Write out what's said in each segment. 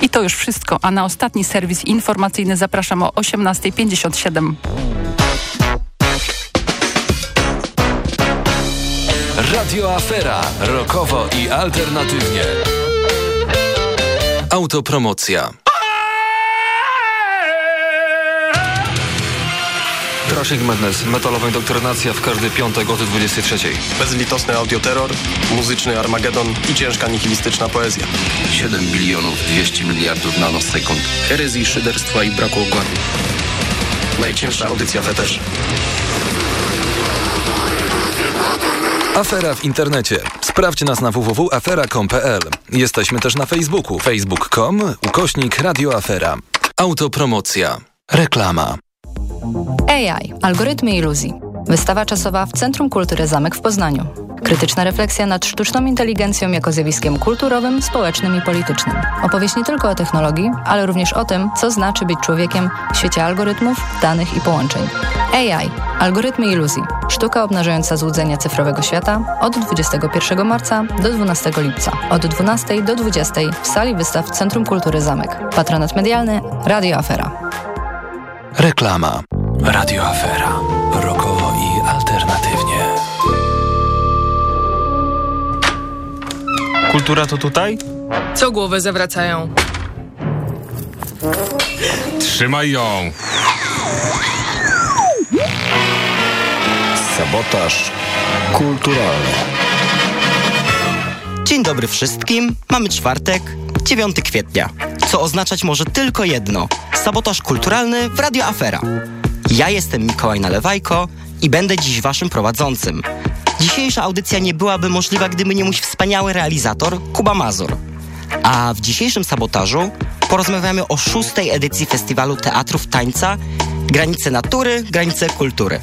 I to już wszystko, a na ostatni serwis informacyjny zapraszam o 18.57. Radio Afera. Rokowo i alternatywnie. Autopromocja. Crushing Madness, metalowa indoktrynacja w każdy piątek o 23. Bezlitosny audioterror, muzyczny Armagedon i ciężka nihilistyczna poezja. 7 bilionów 200 miliardów nanosekund. Herezji, szyderstwa i braku układu. Najcięższa audycja też. Afera w internecie. Sprawdź nas na www.afera.com.pl. Jesteśmy też na Facebooku. facebook.com ukośnik radioafera. Autopromocja. Reklama. AI. Algorytmy iluzji. Wystawa czasowa w Centrum Kultury Zamek w Poznaniu. Krytyczna refleksja nad sztuczną inteligencją jako zjawiskiem kulturowym, społecznym i politycznym. Opowieść nie tylko o technologii, ale również o tym, co znaczy być człowiekiem w świecie algorytmów, danych i połączeń. AI. Algorytmy iluzji. Sztuka obnażająca złudzenia cyfrowego świata od 21 marca do 12 lipca. Od 12 do 20 w sali wystaw Centrum Kultury Zamek. Patronat medialny Radio Afera. Reklama. Radio Afera. Rokowo i alternatywnie. Kultura to tutaj? Co głowę zawracają? Trzymaj ją! Sabotaż kulturalny. Dzień dobry wszystkim. Mamy czwartek, 9 kwietnia, co oznaczać może tylko jedno. Sabotaż kulturalny w Radio Afera. Ja jestem Mikołaj Nalewajko i będę dziś waszym prowadzącym. Dzisiejsza audycja nie byłaby możliwa, gdyby nie mój wspaniały realizator Kuba Mazur. A w dzisiejszym sabotażu porozmawiamy o szóstej edycji Festiwalu Teatrów Tańca Granice Natury, Granice Kultury,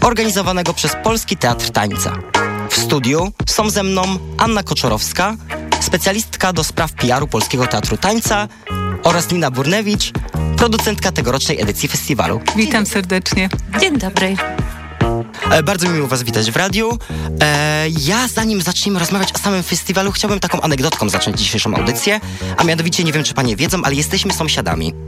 organizowanego przez Polski Teatr Tańca. W studiu są ze mną Anna Koczorowska, specjalistka do spraw PR-u Polskiego Teatru Tańca oraz Nina Burnewicz, producentka tegorocznej edycji festiwalu. Witam serdecznie. Dzień dobry. E, bardzo miło Was witać w radiu. E, ja zanim zaczniemy rozmawiać o samym festiwalu, chciałbym taką anegdotką zacząć dzisiejszą audycję, a mianowicie nie wiem, czy Panie wiedzą, ale jesteśmy sąsiadami.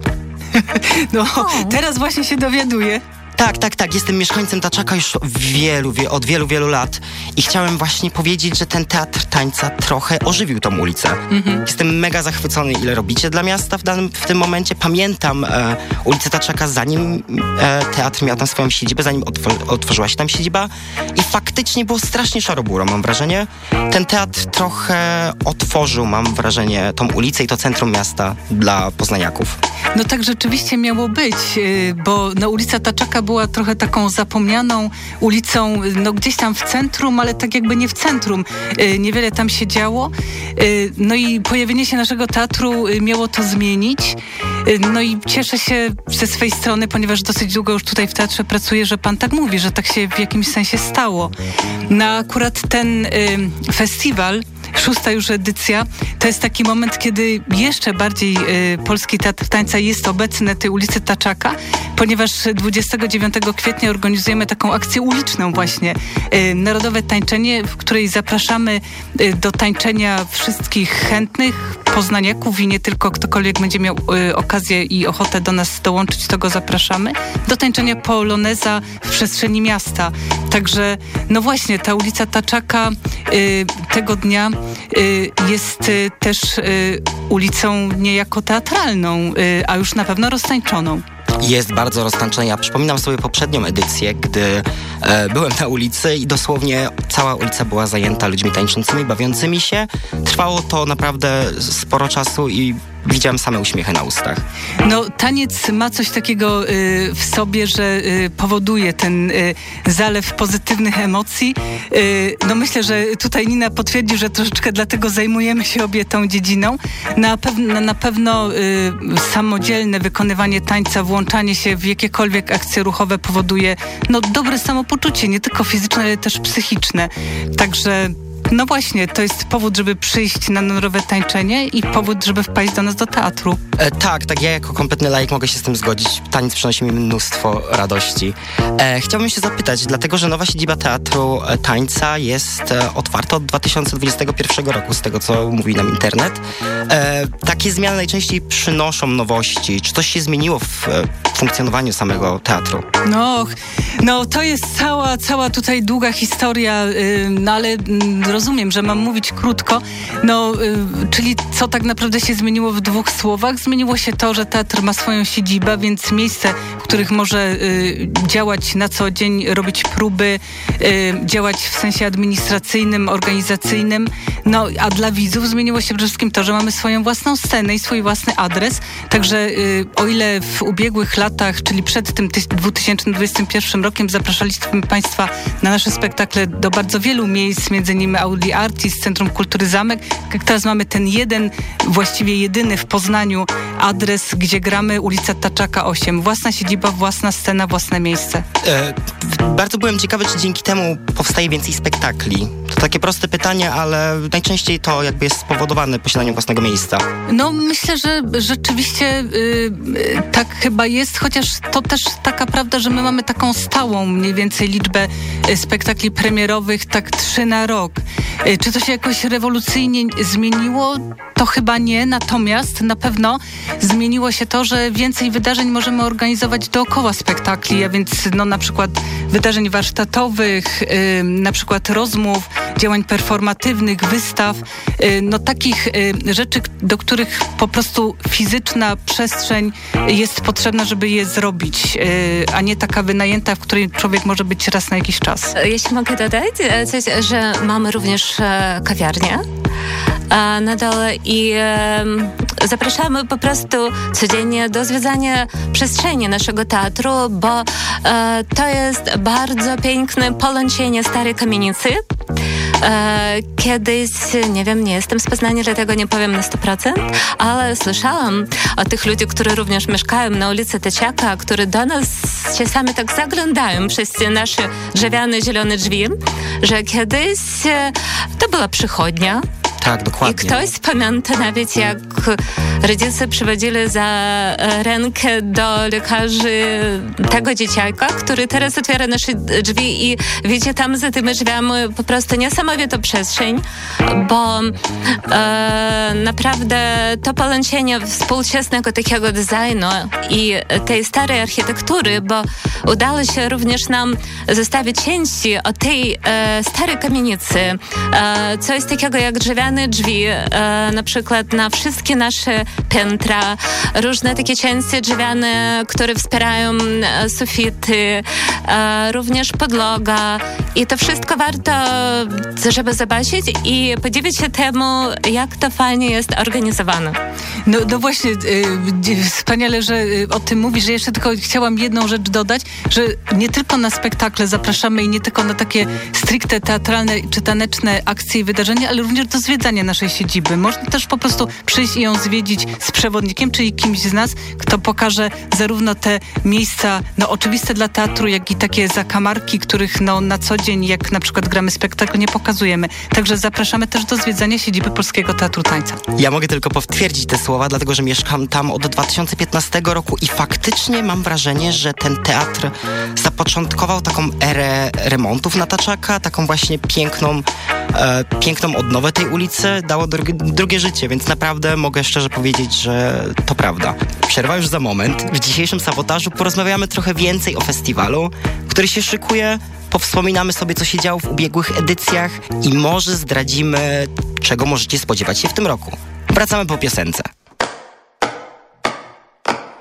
No, teraz właśnie się dowiaduję. Tak, tak, tak. Jestem mieszkańcem Taczaka już wielu, wie, od wielu, wielu lat i chciałem właśnie powiedzieć, że ten teatr tańca trochę ożywił tą ulicę. Mhm. Jestem mega zachwycony, ile robicie dla miasta w, danym, w tym momencie. Pamiętam e, ulicę Taczaka, zanim e, teatr miał tam swoją siedzibę, zanim otwor otworzyła się tam siedziba i faktycznie było strasznie szaroburo, mam wrażenie. Ten teatr trochę otworzył, mam wrażenie, tą ulicę i to centrum miasta dla poznaniaków. No tak rzeczywiście miało być, y, bo no, ulica Taczaka była trochę taką zapomnianą ulicą, no gdzieś tam w centrum, ale tak jakby nie w centrum. Y, niewiele tam się działo. Y, no i pojawienie się naszego teatru miało to zmienić. No i cieszę się ze swej strony, ponieważ dosyć długo już tutaj w teatrze pracuję, że pan tak mówi, że tak się w jakimś sensie stało. No akurat ten festiwal szósta już edycja, to jest taki moment, kiedy jeszcze bardziej y, Polski Teatr Tańca jest obecny na tej ulicy Taczaka, ponieważ 29 kwietnia organizujemy taką akcję uliczną właśnie, y, Narodowe Tańczenie, w której zapraszamy y, do tańczenia wszystkich chętnych poznaniaków i nie tylko. Ktokolwiek będzie miał y, okazję i ochotę do nas dołączyć, to go zapraszamy, do tańczenia poloneza w przestrzeni miasta. Także no właśnie, ta ulica Taczaka y, tego dnia jest y, też y, ulicą niejako teatralną, a już na pewno roztańczoną jest bardzo roztańczona. Ja przypominam sobie poprzednią edycję, gdy e, byłem na ulicy i dosłownie cała ulica była zajęta ludźmi tańczącymi, bawiącymi się. Trwało to naprawdę sporo czasu i widziałem same uśmiechy na ustach. No, taniec ma coś takiego y, w sobie, że y, powoduje ten y, zalew pozytywnych emocji. Y, no myślę, że tutaj Nina potwierdzi, że troszeczkę dlatego zajmujemy się obie tą dziedziną. Na, pewno, na pewno y, samodzielne wykonywanie tańca, włączanie się w jakiekolwiek akcje ruchowe powoduje no, dobre samopoczucie, nie tylko fizyczne, ale też psychiczne. Także no właśnie, to jest powód, żeby przyjść na norowe tańczenie i powód, żeby wpaść do nas do teatru. E, tak, tak, ja jako kompletny laik mogę się z tym zgodzić. Taniec przynosi mi mnóstwo radości. E, chciałbym się zapytać, dlatego że nowa siedziba Teatru e, Tańca jest e, otwarta od 2021 roku, z tego co mówi nam internet. E, takie zmiany najczęściej przynoszą nowości. Czy coś się zmieniło w e, funkcjonowaniu samego teatru? No, no to jest cała, cała tutaj długa historia, no ale mm, rozumiem, że mam mówić krótko. No, y, czyli co tak naprawdę się zmieniło w dwóch słowach? Zmieniło się to, że teatr ma swoją siedzibę, więc miejsce, w których może y, działać na co dzień, robić próby, działać w sensie administracyjnym, organizacyjnym. No, a dla widzów zmieniło się przede wszystkim to, że mamy swoją własną scenę i swój własny adres. Także o ile w ubiegłych latach, czyli przed tym 2021 rokiem zapraszaliśmy Państwa na nasze spektakle do bardzo wielu miejsc, między innymi Audi Artist, Centrum Kultury Zamek. Jak teraz mamy ten jeden, właściwie jedyny w Poznaniu adres, gdzie gramy ulica Taczaka 8. Własna siedziba, własna scena, własne miejsce. E, bardzo byłem ciekawy, czy dzięki temu powstaje więcej spektakli. Takie proste pytanie, ale najczęściej to jakby jest spowodowane posiadaniem własnego miejsca. No myślę, że rzeczywiście yy, tak chyba jest, chociaż to też taka prawda, że my mamy taką stałą mniej więcej liczbę y, spektakli premierowych, tak trzy na rok. Yy, czy to się jakoś rewolucyjnie zmieniło? To chyba nie, natomiast na pewno zmieniło się to, że więcej wydarzeń możemy organizować dookoła spektakli, a więc no, na przykład wydarzeń warsztatowych, yy, na przykład rozmów, działań performatywnych, wystaw, yy, no takich yy, rzeczy, do których po prostu fizyczna przestrzeń jest potrzebna, żeby je zrobić, y, a nie taka wynajęta, w której człowiek może być raz na jakiś czas. Jeśli mogę dodać e, coś, że mamy również e, kawiarnię na dole i zapraszamy po prostu codziennie do zwiedzania przestrzeni naszego teatru, bo e, to jest bardzo piękne połączenie starej kamienicy. E, kiedyś, nie wiem, nie jestem z Poznania, dlatego nie powiem na 100%, ale słyszałam o tych ludziach, którzy również mieszkają na ulicy Teciaka, którzy do nas czasami tak zaglądają przez te nasze drzewiane, zielone drzwi, że kiedyś e, to była przychodnia, tak, dokładnie. I ktoś pamięta nawet, jak rodzice przywodzili za e, rękę do lekarzy tego dzieciaka, który teraz otwiera nasze drzwi i widzicie tam za tymi drzwiami po prostu niesamowitą przestrzeń, bo e, naprawdę to połączenie współczesnego takiego designu i tej starej architektury, bo udało się również nam zostawić części o tej e, starej kamienicy, e, coś takiego jak drzwi, e, na przykład na wszystkie nasze piętra, różne takie części drzewiane, które wspierają e, sufity, e, również podloga i to wszystko warto, żeby zobaczyć i podziwiać się temu, jak to fajnie jest organizowane. No, no właśnie, y, wspaniale, że y, o tym mówisz, że jeszcze tylko chciałam jedną rzecz dodać, że nie tylko na spektakle zapraszamy i nie tylko na takie stricte teatralne czy taneczne akcje i wydarzenia, ale również do zwiedzania naszej siedziby. Można też po prostu przyjść i ją zwiedzić z przewodnikiem, czyli kimś z nas, kto pokaże zarówno te miejsca, no oczywiste dla teatru, jak i takie zakamarki, których no na co dzień, jak na przykład gramy spektakl, nie pokazujemy. Także zapraszamy też do zwiedzania siedziby Polskiego Teatru Tańca. Ja mogę tylko potwierdzić te słowa, dlatego że mieszkam tam od 2015 roku i faktycznie mam wrażenie, że ten teatr zapoczątkował taką erę remontów na Taczaka, taką właśnie piękną, e, piękną odnowę tej ulicy ulicy dało drugie, drugie życie, więc naprawdę mogę szczerze powiedzieć, że to prawda. Przerwa już za moment. W dzisiejszym sabotażu porozmawiamy trochę więcej o festiwalu, który się szykuje. Powspominamy sobie, co się działo w ubiegłych edycjach i może zdradzimy, czego możecie spodziewać się w tym roku. Wracamy po piosence.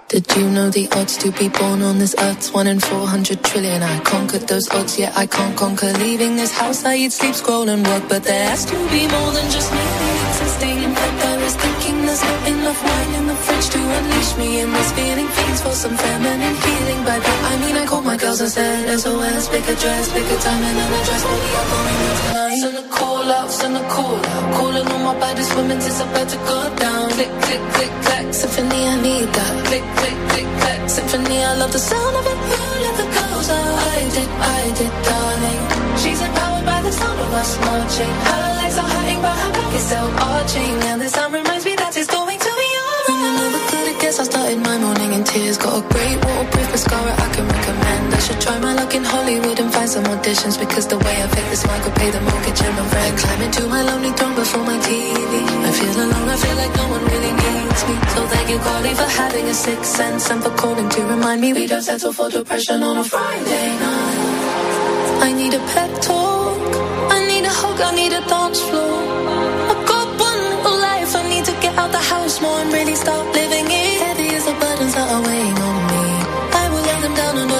Did you know the odds to be born on this earth's one in 400 trillion? I conquered those odds, yet I can't conquer leaving this house. I eat, sleep, scroll and work, but there has to be more than just me existing. In fact, I was thinking there's not enough wine in the fridge to unleash me in this feeling. For some feminine healing. By that I mean I called my girls and said SOS, pick a dress, pick a time and an address. We are going tonight? Send a call out, send a call out. Calling all my baddest women, it's about to go down. Click, click, click, clack, symphony, I need that. Click, click, click, clack, symphony. I love the sound of it. Who let the girls out? I did, I did, darling. She's empowered by the sound of us marching. Her legs are hurting, but her back is still arching. And the sound reminds me that it's going to be alright. And I never could have guessed I started my morning in Got a great waterproof mascara I can recommend. I should try my luck in Hollywood and find some auditions because the way I fake this smile could pay the mortgage and my rent. Climb into my lonely throne before my TV. I feel alone, I feel like no one really needs me. So thank you, Carly, for having a sixth sense and for calling to remind me we don't settle for depression on a Friday night. I need a pep talk. I need a hug. I need a dance floor.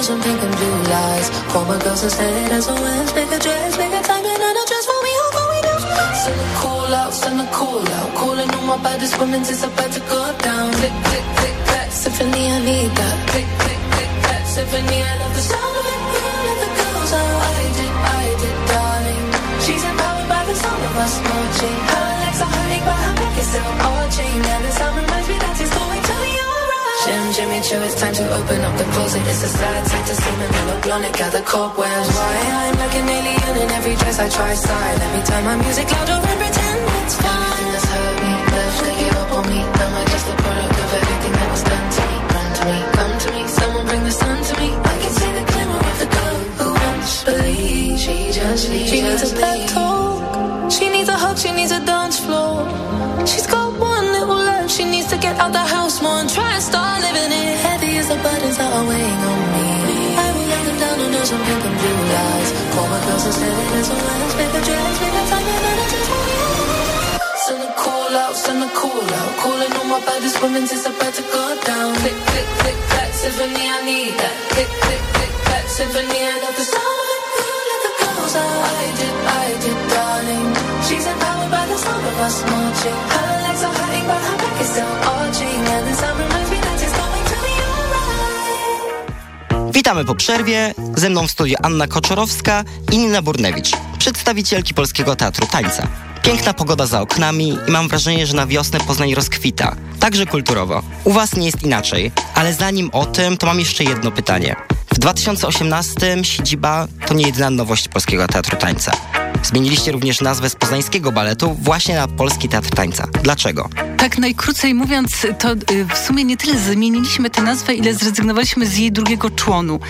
Down and pink and blue lies. Call my girls instead as always. Make a dress, make a time and a dress for me. All going down. Send a call out, send a call out. Calling all my baddest women. It's about to go down. Click, click, click, clack. Symphony, I need that. Click, click, click, clack. Symphony, I love the sound of it. The girls out. I did, I did, darling. She's empowered by the sound of us marching. Her legs are hurting, but her back is still arching. And the sound reminds me that Jimmy Choo, it's time to open up the closet. It's a sad sight to see me meloblonic at gather cobwebs. Why I'm like an alien in every dress I try style. Let me turn my music louder and pretend it's fine. Everything that's hurt me, left to give up on me. Am I just a product of everything that was done to me? Run to me, come to me, someone bring the sun to me. I can see the glimmer of the girl who once believed. She just needs, she needs a pep talk. She needs a hug, she needs a dance floor. She's got one little Her legs are hurting, but her back is still arching. And the sound reminds me Witamy po przerwie. Ze mną w studiu Anna Koczorowska i Nina Burnewicz, przedstawicielki Polskiego Teatru Tańca. Piękna pogoda za oknami i mam wrażenie, że na wiosnę Poznań rozkwita. Także kulturowo. U was nie jest inaczej, ale zanim o tym, to mam jeszcze jedno pytanie. W 2018 siedziba to nie jedyna nowość Polskiego Teatru Tańca. Zmieniliście również nazwę z poznańskiego baletu właśnie na Polski Teatr Tańca. Dlaczego? Tak najkrócej mówiąc, to y, w sumie nie tyle zmieniliśmy tę nazwę, ile zrezygnowaliśmy z jej drugiego członu.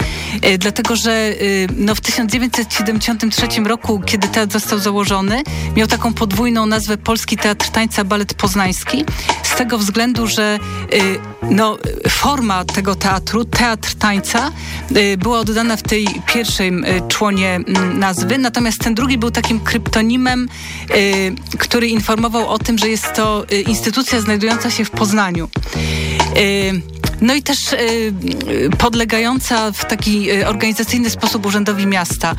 Y, Dlatego, że y, no, w 1973 roku, kiedy teatr został założony, miał taką podwójną nazwę Polski Teatr Tańca Balet Poznański. Z tego względu, że no, forma tego teatru, teatr tańca, była oddana w tej pierwszej członie mm, nazwy, natomiast ten drugi był takim kryptonimem, który informował o tym, że jest to y, instytucja znajdująca się w Poznaniu. Y, no i też y, podlegająca w taki y, organizacyjny sposób Urzędowi Miasta.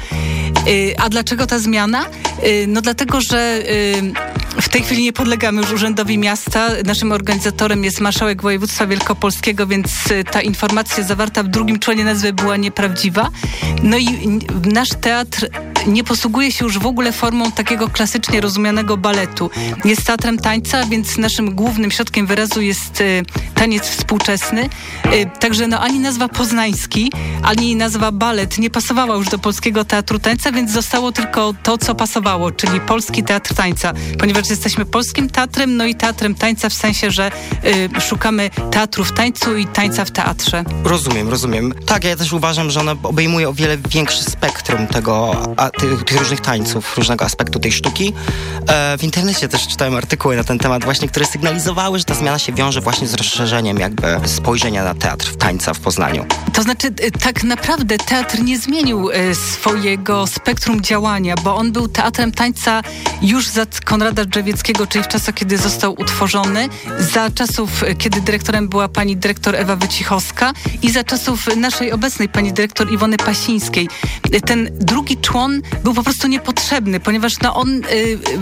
A dlaczego ta zmiana? No dlatego, że w tej chwili nie podlegamy już Urzędowi Miasta. Naszym organizatorem jest Marszałek Województwa Wielkopolskiego, więc ta informacja zawarta w drugim członie nazwy była nieprawdziwa. No i nasz teatr nie posługuje się już w ogóle formą takiego klasycznie rozumianego baletu. Jest teatrem tańca, więc naszym głównym środkiem wyrazu jest y, taniec współczesny. Y, także no, ani nazwa poznański, ani nazwa balet nie pasowała już do Polskiego Teatru Tańca, więc zostało tylko to, co pasowało, czyli Polski Teatr Tańca. Ponieważ jesteśmy polskim teatrem, no i teatrem tańca w sensie, że y, szukamy teatru w tańcu i tańca w teatrze. Rozumiem, rozumiem. Tak, ja też uważam, że ona obejmuje o wiele większe spektrum tego, a, tych, różnych tańców, różnego aspektu tej sztuki. E, w internecie też czytałem artykuły na ten temat właśnie, które sygnalizowały, że ta zmiana się wiąże właśnie z rozszerzeniem jakby spojrzenia na teatr tańca w Poznaniu. To znaczy, y, tak naprawdę teatr nie zmienił y, swojego spektrum działania, bo on był teatrem tańca już za Konrada Drzewieckiego, czyli w czasach, kiedy został utworzony, za czasów, y, kiedy dyrektorem była pani dyrektor Ewa Wycichowska i za czasów naszej obecnej pani dyrektor Iwony Pasińskiej. Ten drugi człon był po prostu niepotrzebny, ponieważ no, on y,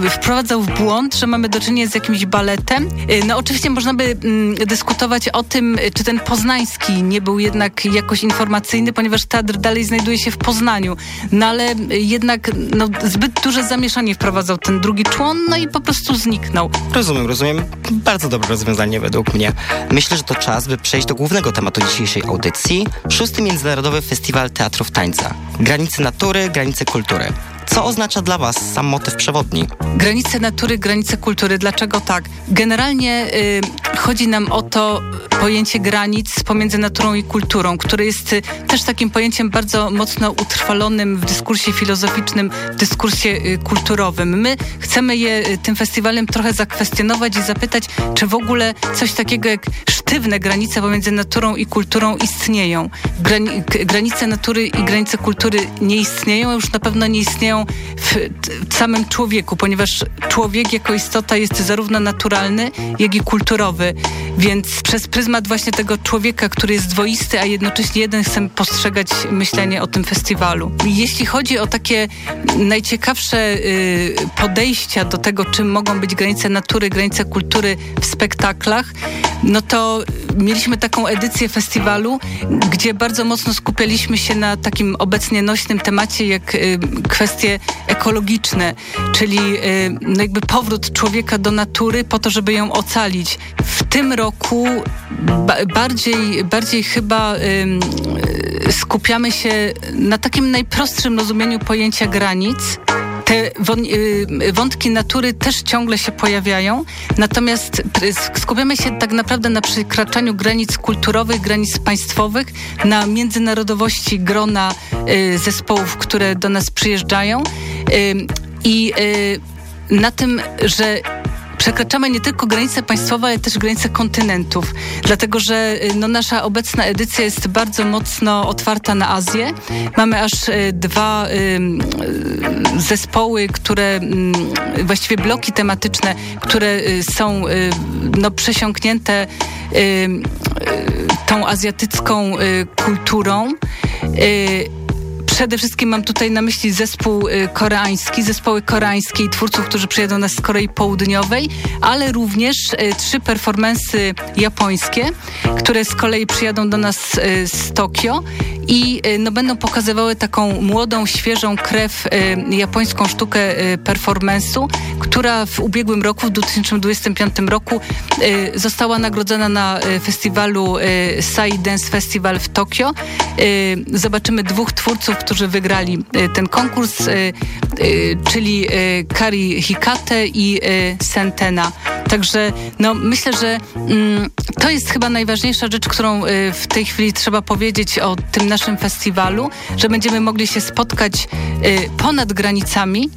y, wprowadzał w błąd, że mamy do czynienia z jakimś baletem. Y, no oczywiście można by mm, dyskutować o tym, y, czy ten poznański nie był jednak jakoś informacyjny, ponieważ teatr dalej znajduje się w Poznaniu. No ale y, jednak no, zbyt duże zamieszanie wprowadzał ten drugi człon, no i po prostu zniknął. Rozumiem, rozumiem. Bardzo dobre rozwiązanie według mnie. Myślę, że to czas, by przejść do głównego tematu dzisiejszej audycji. Szósty Międzynarodowy Festiwal Teatrów Tańca. Granice natury, granice kultury. Co oznacza dla Was sam motyw przewodni? Granice natury, granice kultury. Dlaczego tak? Generalnie y, chodzi nam o to pojęcie granic pomiędzy naturą i kulturą, które jest y, też takim pojęciem bardzo mocno utrwalonym w dyskursie filozoficznym, w dyskursie y, kulturowym. My chcemy je y, tym festiwalem trochę zakwestionować i zapytać, czy w ogóle coś takiego jak sztywne granice pomiędzy naturą i kulturą istnieją. Grani granice natury i granice kultury nie istnieją, już na pewno nie istnieją w, w samym człowieku, ponieważ człowiek jako istota jest zarówno naturalny, jak i kulturowy. Więc przez pryzmat właśnie tego człowieka, który jest dwoisty, a jednocześnie jeden chcemy postrzegać myślenie o tym festiwalu. Jeśli chodzi o takie najciekawsze y, podejścia do tego, czym mogą być granice natury, granice kultury w spektaklach, no to mieliśmy taką edycję festiwalu, gdzie bardzo mocno skupialiśmy się na takim obecnie nośnym temacie, jak y, kwestie ekologiczne, czyli y, no jakby powrót człowieka do natury po to, żeby ją ocalić. W tym roku ba bardziej, bardziej chyba y, skupiamy się na takim najprostszym rozumieniu pojęcia granic, te wątki natury też ciągle się pojawiają, natomiast skupiamy się tak naprawdę na przekraczaniu granic kulturowych, granic państwowych, na międzynarodowości grona zespołów, które do nas przyjeżdżają. I na tym, że przekraczamy nie tylko granice państwowe, ale też granice kontynentów, dlatego że y, no, nasza obecna edycja jest bardzo mocno otwarta na Azję. Mamy aż y, dwa y, zespoły, które y, właściwie bloki tematyczne, które są no, przesiąknięte tą azjatycką kulturą przede wszystkim mam tutaj na myśli zespół y, koreański, zespoły koreańskie i twórców, którzy przyjadą nas z Korei Południowej, ale również y, trzy performensy japońskie, które z kolei przyjadą do nas y, z Tokio i no, będą pokazywały taką młodą, świeżą krew japońską sztukę performance'u, która w ubiegłym roku, w 2025 roku została nagrodzona na festiwalu Sai Dance Festival w Tokio. Zobaczymy dwóch twórców, którzy wygrali e, ten konkurs, e, e, czyli Kari Hikate i Sentena. Także no, myślę, że mm, to jest chyba najważniejsza rzecz, którą w tej chwili trzeba powiedzieć o tym naszym festiwalu, że będziemy mogli się spotkać ponad granicami,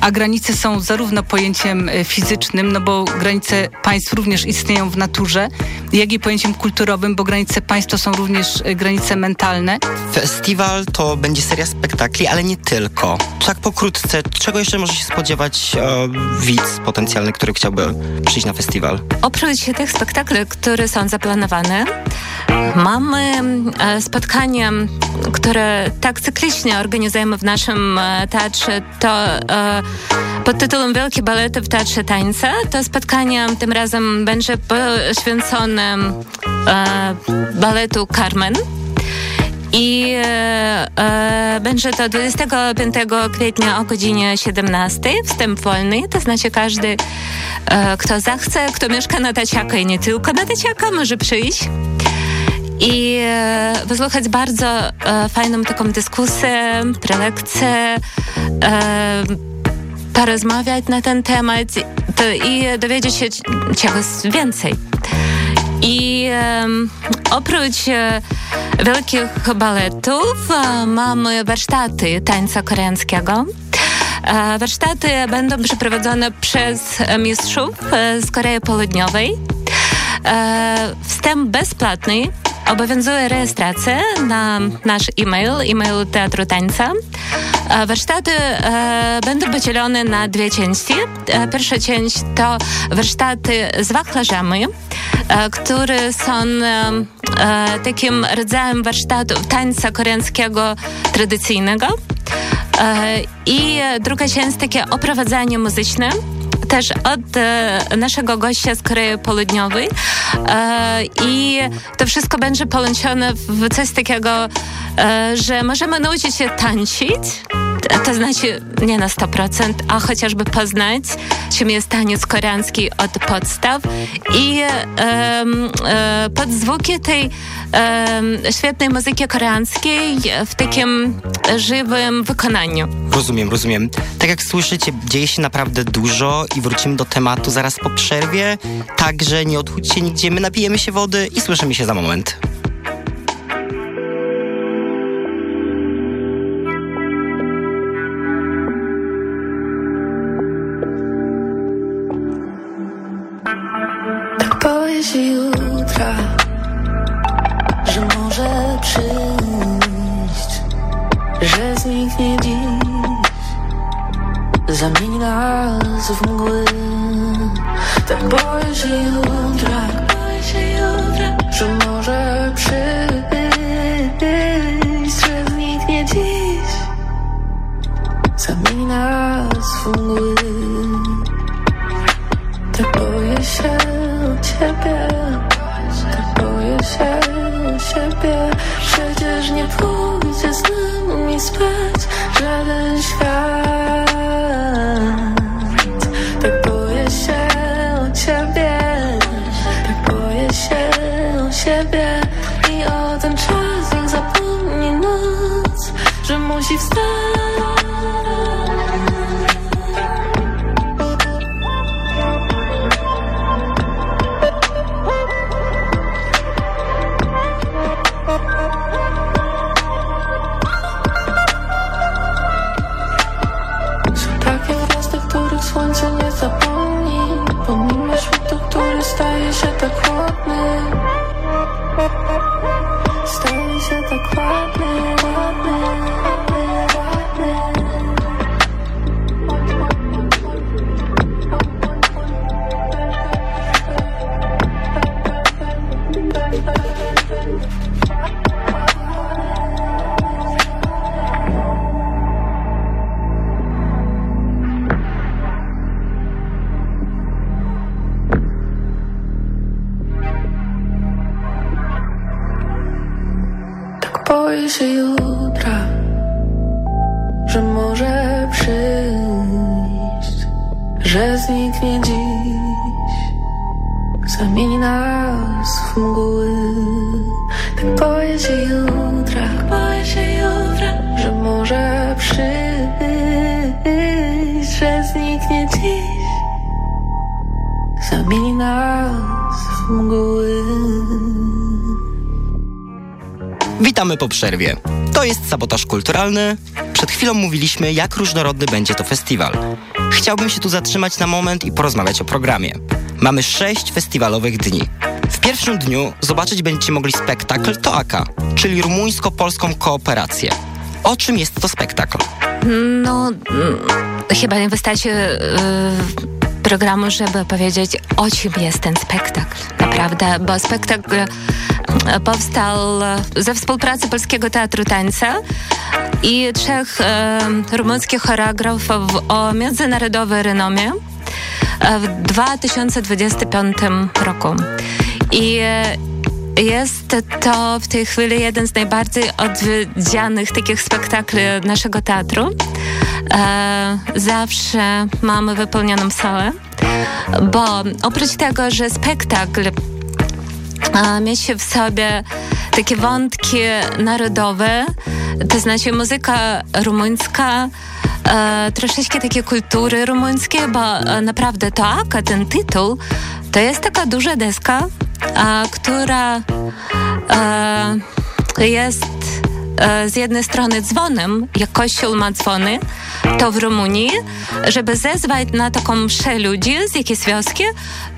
a granice są zarówno pojęciem e, fizycznym, no bo granice państw również istnieją w naturze, jak i pojęciem kulturowym, bo granice państw to są również e, granice mentalne. Festiwal to będzie seria spektakli, ale nie tylko. Tak pokrótce, czego jeszcze może się spodziewać e, widz potencjalny, który chciałby przyjść na festiwal? Oprócz tych spektakli, które są zaplanowane, mamy e, spotkania, które tak cyklicznie organizujemy w naszym e, teatrze. To e, pod tytułem Wielkie Balety w Teatrze Tańca. To spotkanie tym razem będzie poświęcone e, baletu Carmen. I e, e, będzie to 25 kwietnia o godzinie 17, wstęp wolny, to znaczy każdy, e, kto zachce, kto mieszka na Taciaka i nie tylko na Taciaka, może przyjść i e, wysłuchać bardzo e, fajną taką dyskusję, prelekcję, e, porozmawiać na ten temat i dowiedzieć się czegoś więcej. I um, oprócz e, wielkich baletów e, mamy warsztaty tańca koreańskiego. E, warsztaty będą przeprowadzone przez mistrzów z Korei Południowej. Wstęp bezpłatny Obowiązuje rejestracja na nasz e-mail, e-mail Teatru Tańca. E, warsztaty e, będą podzielone na dwie części. E, pierwsza część to warsztaty z wachlarzami, które są takim rodzajem warsztatów tańca koreańskiego tradycyjnego. I druga część takie oprowadzanie muzyczne też od e, naszego gościa z Korei Południowej. E, i to wszystko będzie połączone w coś takiego, e, że możemy nauczyć się tańczyć, to znaczy nie na 100%, a chociażby poznać, czym jest taniec koreański od podstaw i e, e, pod zwuki tej świetnej muzyki koreańskiej w takim żywym wykonaniu. Rozumiem, rozumiem. Tak jak słyszycie, dzieje się naprawdę dużo i wrócimy do tematu zaraz po przerwie. Także nie odchódźcie nigdzie, my napijemy się wody i słyszymy się za moment. Zamieni nas w mgły. Tak boję się jutra Że może przyjść Że zniknie dziś. Zamieni nas w mgły ciebie Tak boję się siebie. Przecież nie pójdzie z nami spać Żaden świat. Siebie. I o ten czas jak zapomni noc, że musi wstać. Przerwie. To jest sabotaż kulturalny. Przed chwilą mówiliśmy, jak różnorodny będzie to festiwal. Chciałbym się tu zatrzymać na moment i porozmawiać o programie. Mamy sześć festiwalowych dni. W pierwszym dniu zobaczyć będziecie mogli spektakl Toaka, czyli rumuńsko-polską kooperację. O czym jest to spektakl? No, mm, chyba nie wystarczy yy programu, żeby powiedzieć, o czym jest ten spektakl. Naprawdę, bo spektakl e, powstał ze współpracy Polskiego Teatru Tańca i trzech e, rumuńskich choreografów o międzynarodowej renomie e, w 2025 roku. I e, jest to w tej chwili jeden z najbardziej odwiedzianych takich spektakli naszego teatru. E, zawsze mamy wypełnioną salę, bo oprócz tego, że spektakl e, mieści w sobie takie wątki narodowe, to znaczy muzyka rumuńska, e, troszeczkę takie kultury rumuńskie, bo e, naprawdę to Aka, ten tytuł, to jest taka duża deska, a, która e, jest z jednej strony dzwonem, jak kościół ma dzwony, to w Rumunii, żeby zezwać na taką mszę ludzi z jakiejś wioski,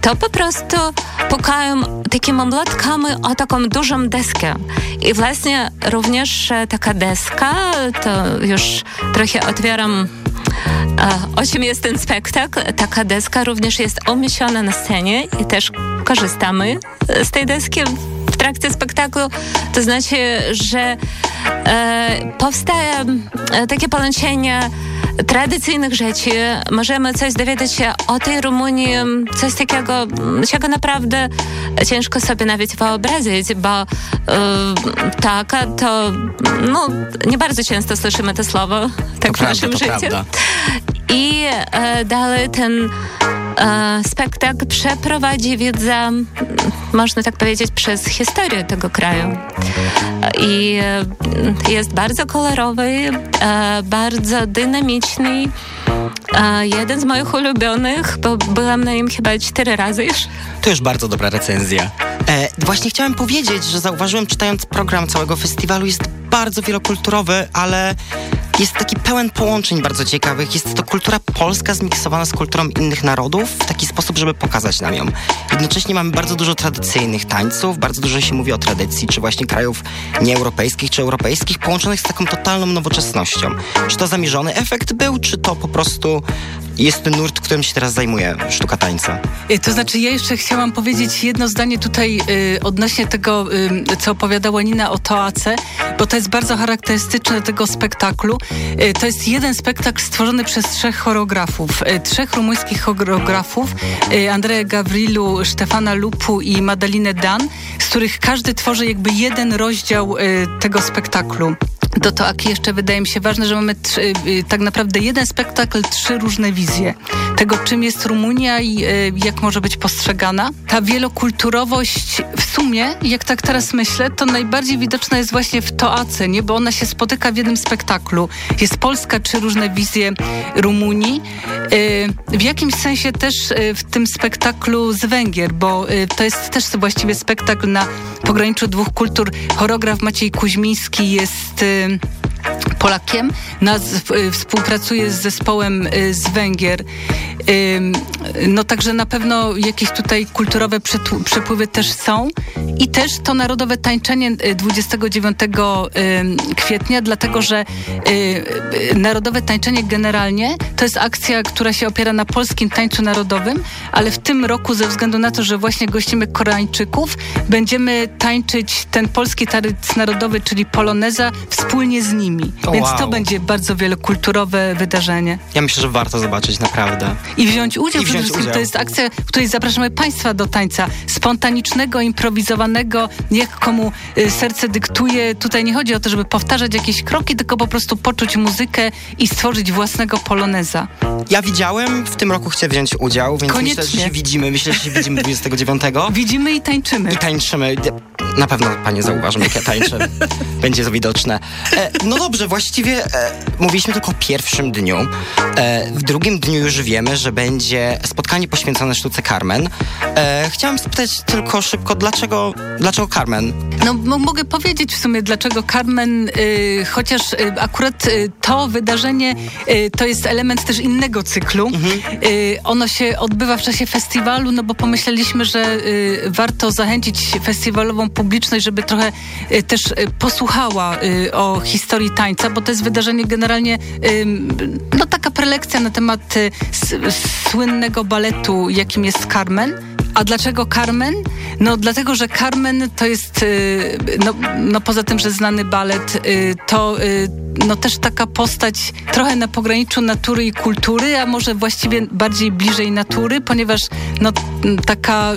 to po prostu pukają takimi mlotkami o taką dużą deskę. I właśnie również taka deska, to już trochę otwieram o czym jest ten spektakl? Taka deska również jest umieszczona na scenie i też korzystamy z tej deski w trakcie spektaklu. To znaczy, że e, powstaje e, takie połączenie tradycyjnych rzeczy. Możemy coś dowiedzieć się o tej Rumunii, coś takiego, czego naprawdę ciężko sobie nawet wyobrazić, bo y, taka to, no, nie bardzo często słyszymy to słowo tak to w prawda, naszym życiu. Prawda. I e, dalej ten e, spektakl przeprowadzi widza można tak powiedzieć, przez historię tego kraju. I e, jest bardzo kolorowy, e, bardzo dynamiczny. Jeden z moich ulubionych, bo byłam na nim chyba cztery razy już. To już bardzo dobra recenzja. E, właśnie chciałem powiedzieć, że zauważyłem czytając program całego festiwalu, jest bardzo wielokulturowy, ale jest taki pełen połączeń bardzo ciekawych. Jest to kultura polska zmiksowana z kulturą innych narodów w taki sposób, żeby pokazać nam ją. Jednocześnie mamy bardzo dużo tradycyjnych tańców, bardzo dużo się mówi o tradycji, czy właśnie krajów nieeuropejskich, czy europejskich, połączonych z taką totalną nowoczesnością. Czy to zamierzony efekt był, czy to po prostu jest ten nurt, którym się teraz zajmuje sztuka tańca. Y, to znaczy, ja jeszcze chciałam powiedzieć jedno zdanie tutaj y, odnośnie tego, y, co opowiadała Nina o Toace, bo to jest bardzo charakterystyczne tego spektaklu. Y, to jest jeden spektakl stworzony przez trzech choreografów. Y, trzech rumuńskich choreografów, y, Andrea Gavrilu, Stefana Lupu i Madalinę Dan, z których każdy tworzy jakby jeden rozdział tego spektaklu. Do to, Aki, jeszcze wydaje mi się ważne, że mamy trzy, y, tak naprawdę jeden spektakl, trzy różne wizje tego, czym jest Rumunia i y, jak może być postrzegana. Ta wielokulturowość w sumie, jak tak teraz myślę, to najbardziej widoczna jest właśnie w Toace, nie? bo ona się spotyka w jednym spektaklu. Jest Polska, trzy różne wizje Rumunii. Y, w jakimś sensie też w tym spektaklu z Węgier, bo to jest też właściwie spektakl na pograniczu dwóch kultur. Choreograf Maciej Kuźmiński jest soon. Polakiem, nas, współpracuje z zespołem y, z Węgier. No także na pewno jakieś tutaj kulturowe przepływy też są i też to narodowe tańczenie 29 y, kwietnia, dlatego że y, narodowe tańczenie generalnie to jest akcja, która się opiera na polskim tańcu narodowym, ale w tym roku ze względu na to, że właśnie gościmy Koreańczyków, będziemy tańczyć ten polski tańc narodowy, czyli poloneza wspólnie z nimi. Oh, Więc wow. to będzie bardzo wielokulturowe wydarzenie. Ja myślę, że warto zobaczyć naprawdę. I wziąć udział I wziąć udział. To jest akcja, w której zapraszamy Państwa do tańca spontanicznego, improwizowanego, jak komu y, serce dyktuje. Tutaj nie chodzi o to, żeby powtarzać jakieś kroki, tylko po prostu poczuć muzykę i stworzyć własnego poloneza. Ja widziałem, w tym roku chcę wziąć udział, więc Koniecznie. myślę, że się widzimy. Myślę, że się widzimy 29. Widzimy i tańczymy. I tańczymy. Na pewno panie zauważą, jak ja tańczę. Będzie to widoczne. E, no dobrze, właściwie e, mówiliśmy tylko o pierwszym dniu. E, w drugim dniu już wiemy, że będzie spotkanie poświęcone sztuce Carmen. E, chciałam spytać tylko szybko, dlaczego, dlaczego Carmen? No mogę powiedzieć w sumie, dlaczego Carmen, y, chociaż y, akurat y, to wydarzenie y, to jest element też innego cyklu. Mhm. Y, ono się odbywa w czasie festiwalu, no bo pomyśleliśmy, że y, warto zachęcić festiwalową publiczność, żeby trochę też posłuchała o historii tańca, bo to jest wydarzenie generalnie no taka prelekcja na temat słynnego baletu, jakim jest Carmen. A dlaczego Carmen? No dlatego, że Carmen to jest, y, no, no poza tym, że znany balet, y, to y, no też taka postać trochę na pograniczu natury i kultury, a może właściwie bardziej bliżej natury, ponieważ no taka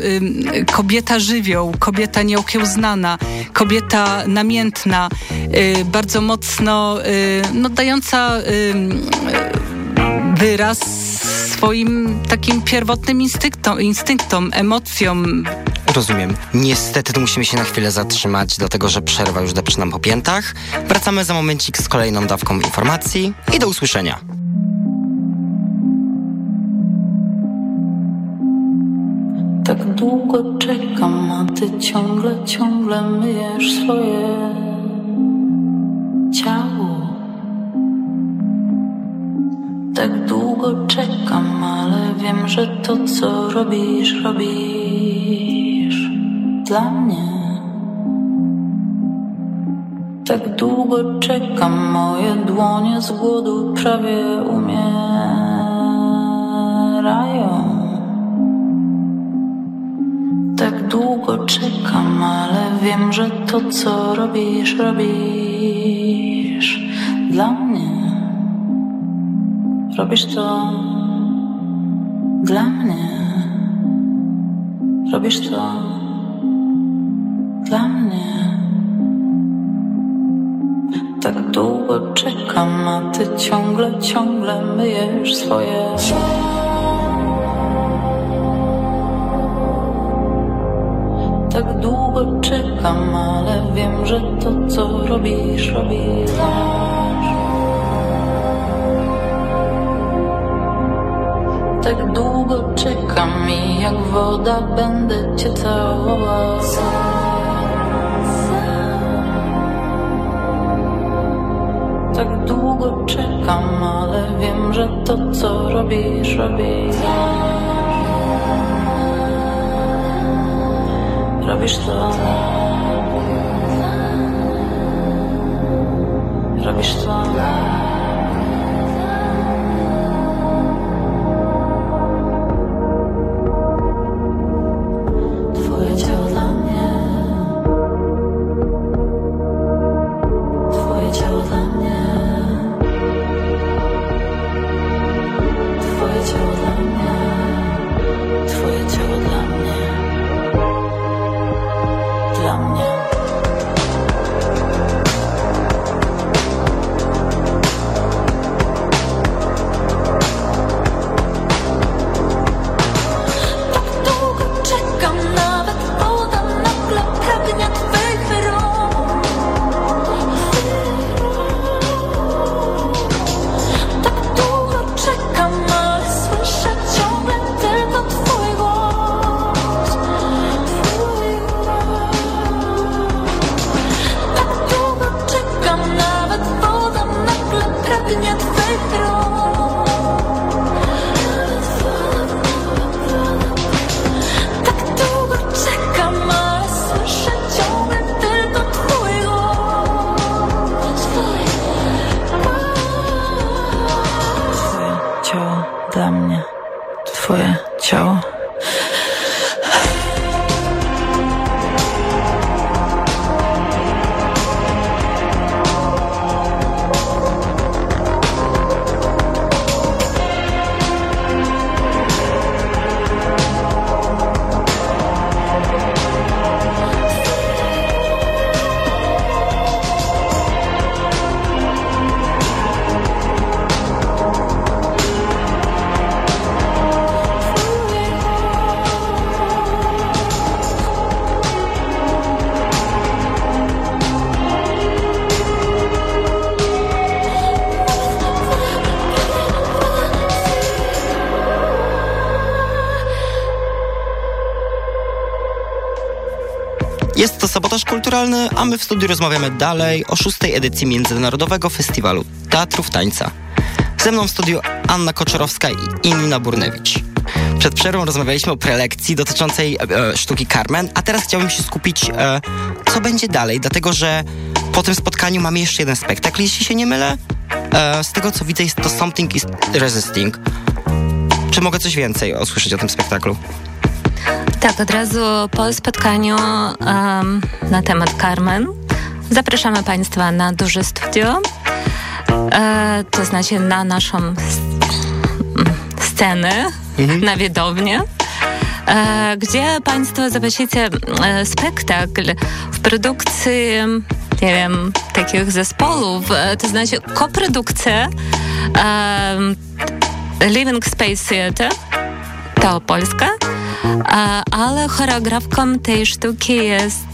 kobieta żywioł, kobieta nieokiełznana, kobieta namiętna, bardzo mocno no dająca wyraz swoim takim pierwotnym instynktom, instynktom emocjom. Rozumiem. Niestety musimy się na chwilę zatrzymać, dlatego że przerwa już depczy nam po piętach. Wracamy za momencik z kolejną dawką informacji i do usłyszenia. Tak długo czekam, a ty ciągle, ciągle myjesz swoje ciało. Tak długo czekam, ale wiem, że to co robisz, robisz dla mnie. Tak długo czekam, moje dłonie z głodu prawie umierają. Tak długo czekam, ale wiem, że to co robisz, robisz dla mnie. Robisz to dla mnie. Robisz to dla mnie. Tak długo czekam, a ty ciągle, ciągle myjesz swoje. długo czekam, ale wiem, że to co robisz, robisz Tak długo czekam i jak woda będę cię całował. Tak długo czekam, ale wiem, że to co robisz, robisz. Robisz to. Robisz to Sabotaż kulturalny, a my w studiu rozmawiamy dalej o szóstej edycji Międzynarodowego Festiwalu Teatrów Tańca. Ze mną w studiu Anna Koczorowska i Inna Burnewicz. Przed przerwą rozmawialiśmy o prelekcji dotyczącej e, sztuki Carmen, a teraz chciałbym się skupić, e, co będzie dalej, dlatego że po tym spotkaniu mamy jeszcze jeden spektakl, jeśli się nie mylę. E, z tego co widzę jest to Something is Resisting. Czy mogę coś więcej usłyszeć o tym spektaklu? Tak, od razu po spotkaniu um, na temat Carmen. Zapraszamy Państwa na duże studio, e, to znaczy na naszą scenę, na widownię. E, gdzie Państwo zobaczycie e, spektakl w produkcji, nie wiem, takich zespołów, e, to znaczy koprodukcja e, Living Space Theatre, to Polska, ale choreografką tej sztuki jest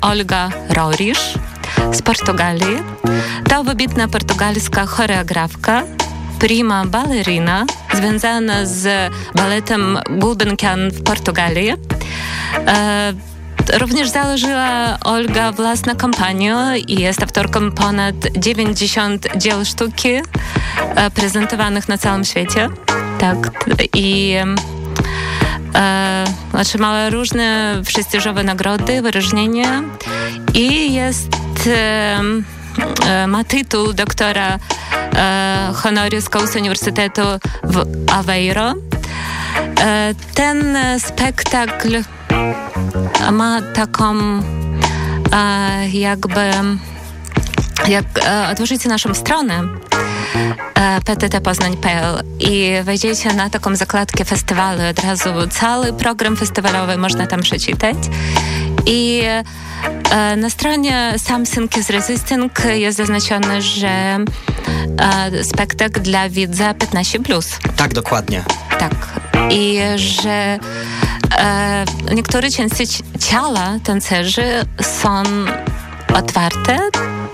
Olga Rorisz z Portugalii. To wybitna portugalska choreografka, prima ballerina, związana z baletem Gulbenkian w Portugalii. E, Również założyła Olga własną kompanię i jest autorką ponad 90 dzieł sztuki e, prezentowanych na całym świecie. Tak, i otrzymała różne prestiżowe nagrody, wyróżnienia i jest e, e, ma tytuł doktora e, honoris causa Uniwersytetu w Aveiro. E, ten e, spektakl ma taką e, jakby jak e, otworzycie naszą stronę e, pttpoznań.pl i wejdziecie na taką zakładkę festiwalu, od razu cały program festiwalowy można tam przeczytać. I e, na stronie Something is Resisting jest zaznaczone, że e, spektakl dla widza 15+. Tak, dokładnie. Tak. I że niektóre części ciała tancerzy są otwarte.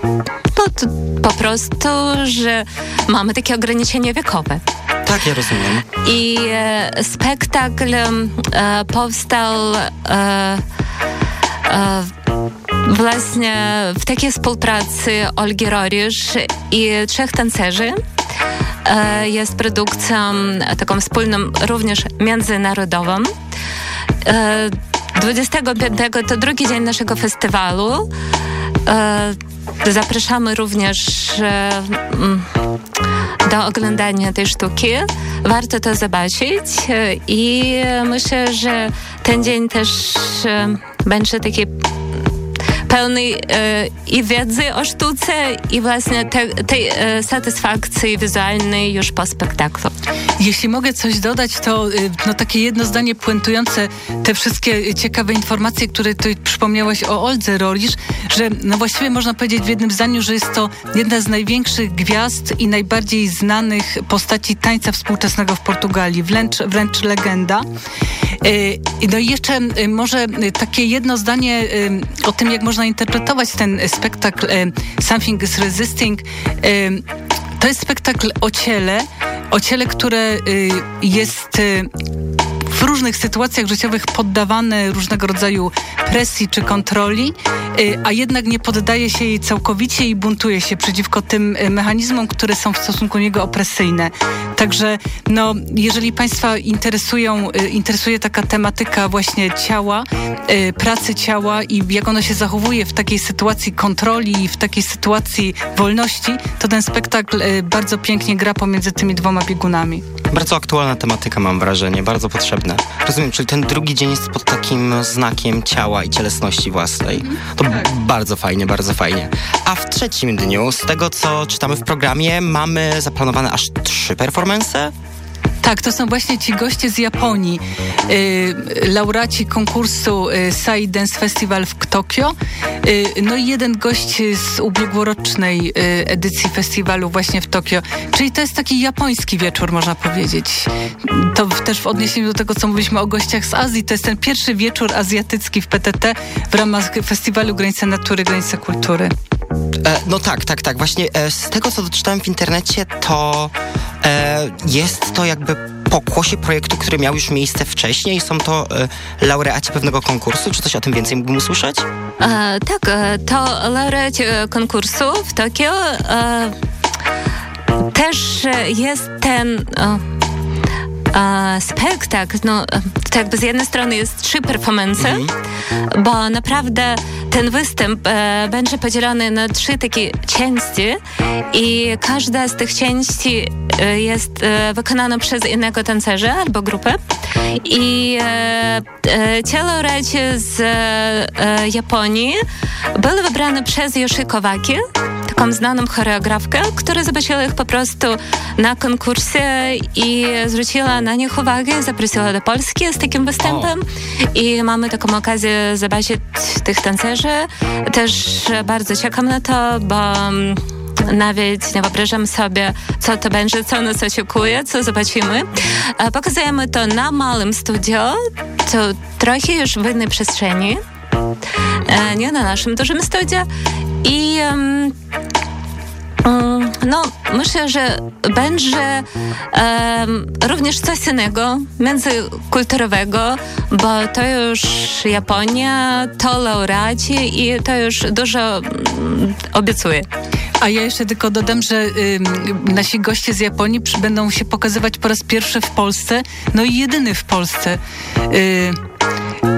No, po prostu, że mamy takie ograniczenia wiekowe. Tak, ja rozumiem. I e, spektakl e, powstał e, e, właśnie w takiej współpracy Olgi Rorisz i trzech tancerzy. E, jest produkcją taką wspólną, również międzynarodową. 25 e, to drugi dzień naszego festiwalu. E, zapraszamy również do oglądania tej sztuki. Warto to zobaczyć i myślę, że ten dzień też będzie taki pełnej e, i wiedzy o sztuce i właśnie te, tej e, satysfakcji wizualnej już po spektaklu. Jeśli mogę coś dodać, to e, no, takie jedno zdanie puentujące te wszystkie ciekawe informacje, które ty przypomniałaś o Oldze Rorisz, że no właściwie można powiedzieć w jednym zdaniu, że jest to jedna z największych gwiazd i najbardziej znanych postaci tańca współczesnego w Portugalii, wręcz, wręcz legenda. E, no i jeszcze e, może takie jedno zdanie o tym, jak można interpretować ten spektakl Something is Resisting. To jest spektakl o ciele, o ciele, które jest w różnych sytuacjach życiowych poddawane różnego rodzaju presji czy kontroli, y, a jednak nie poddaje się jej całkowicie i buntuje się przeciwko tym y, mechanizmom, które są w stosunku do niego opresyjne. Także no, jeżeli Państwa interesują, y, interesuje taka tematyka właśnie ciała, pracy ciała i jak ono się zachowuje w takiej sytuacji kontroli i w takiej sytuacji wolności, to ten spektakl bardzo pięknie gra pomiędzy tymi dwoma biegunami. Bardzo aktualna tematyka mam wrażenie, bardzo potrzebna. Rozumiem, czyli ten drugi dzień jest pod takim znakiem ciała i cielesności własnej. To bardzo fajnie, bardzo fajnie. A w trzecim dniu, z tego co czytamy w programie, mamy zaplanowane aż trzy performance. Tak, to są właśnie ci goście z Japonii, y, laureaci konkursu y, Sai Dance Festival w Tokio. Y, no i jeden gość z ubiegłorocznej edycji festiwalu właśnie w Tokio. Czyli to jest taki japoński wieczór, można powiedzieć. To też w odniesieniu do tego, co mówiliśmy o gościach z Azji, to jest ten pierwszy wieczór azjatycki w PTT w ramach festiwalu Granice Natury, Granice Kultury. E, no tak, tak, tak. Właśnie e, z tego, co doczytałem w internecie, to jest to jakby pokłosie projektu, który miał już miejsce wcześniej. Są to e, laureaci pewnego konkursu. Czy coś o tym więcej mógłbym usłyszeć? E, tak, e, to laureaci konkursu w Tokio. też jest ten spektakl, no to jakby z jednej strony jest trzy performance, mm -hmm. bo naprawdę ten występ e, będzie podzielony na trzy takie części i każda z tych części e, jest e, wykonana przez innego tancerza albo grupę i e, e, ci laureaci z Japonii były wybrane przez Yoshiko Waki, taką znaną choreografkę, która zobaczyła ich po prostu na konkursie i zwróciła na nich uwagę, zaprosiła do Polski z takim występem i mamy taką okazję zobaczyć tych tancerzy. Też bardzo czekam na to, bo mm, nawet nie wyobrażam sobie, co to będzie, co nas oczekuje, co zobaczymy. Pokazujemy to na małym studio, to trochę już w innej przestrzeni, e, nie na naszym dużym studio. I um, no, myślę, że będzie również coś innego, międzykulturowego, bo to już Japonia, to laureaci i to już dużo um, obiecuje. A ja jeszcze tylko dodam, że y, nasi goście z Japonii będą się pokazywać po raz pierwszy w Polsce, no i jedyny w Polsce. Y,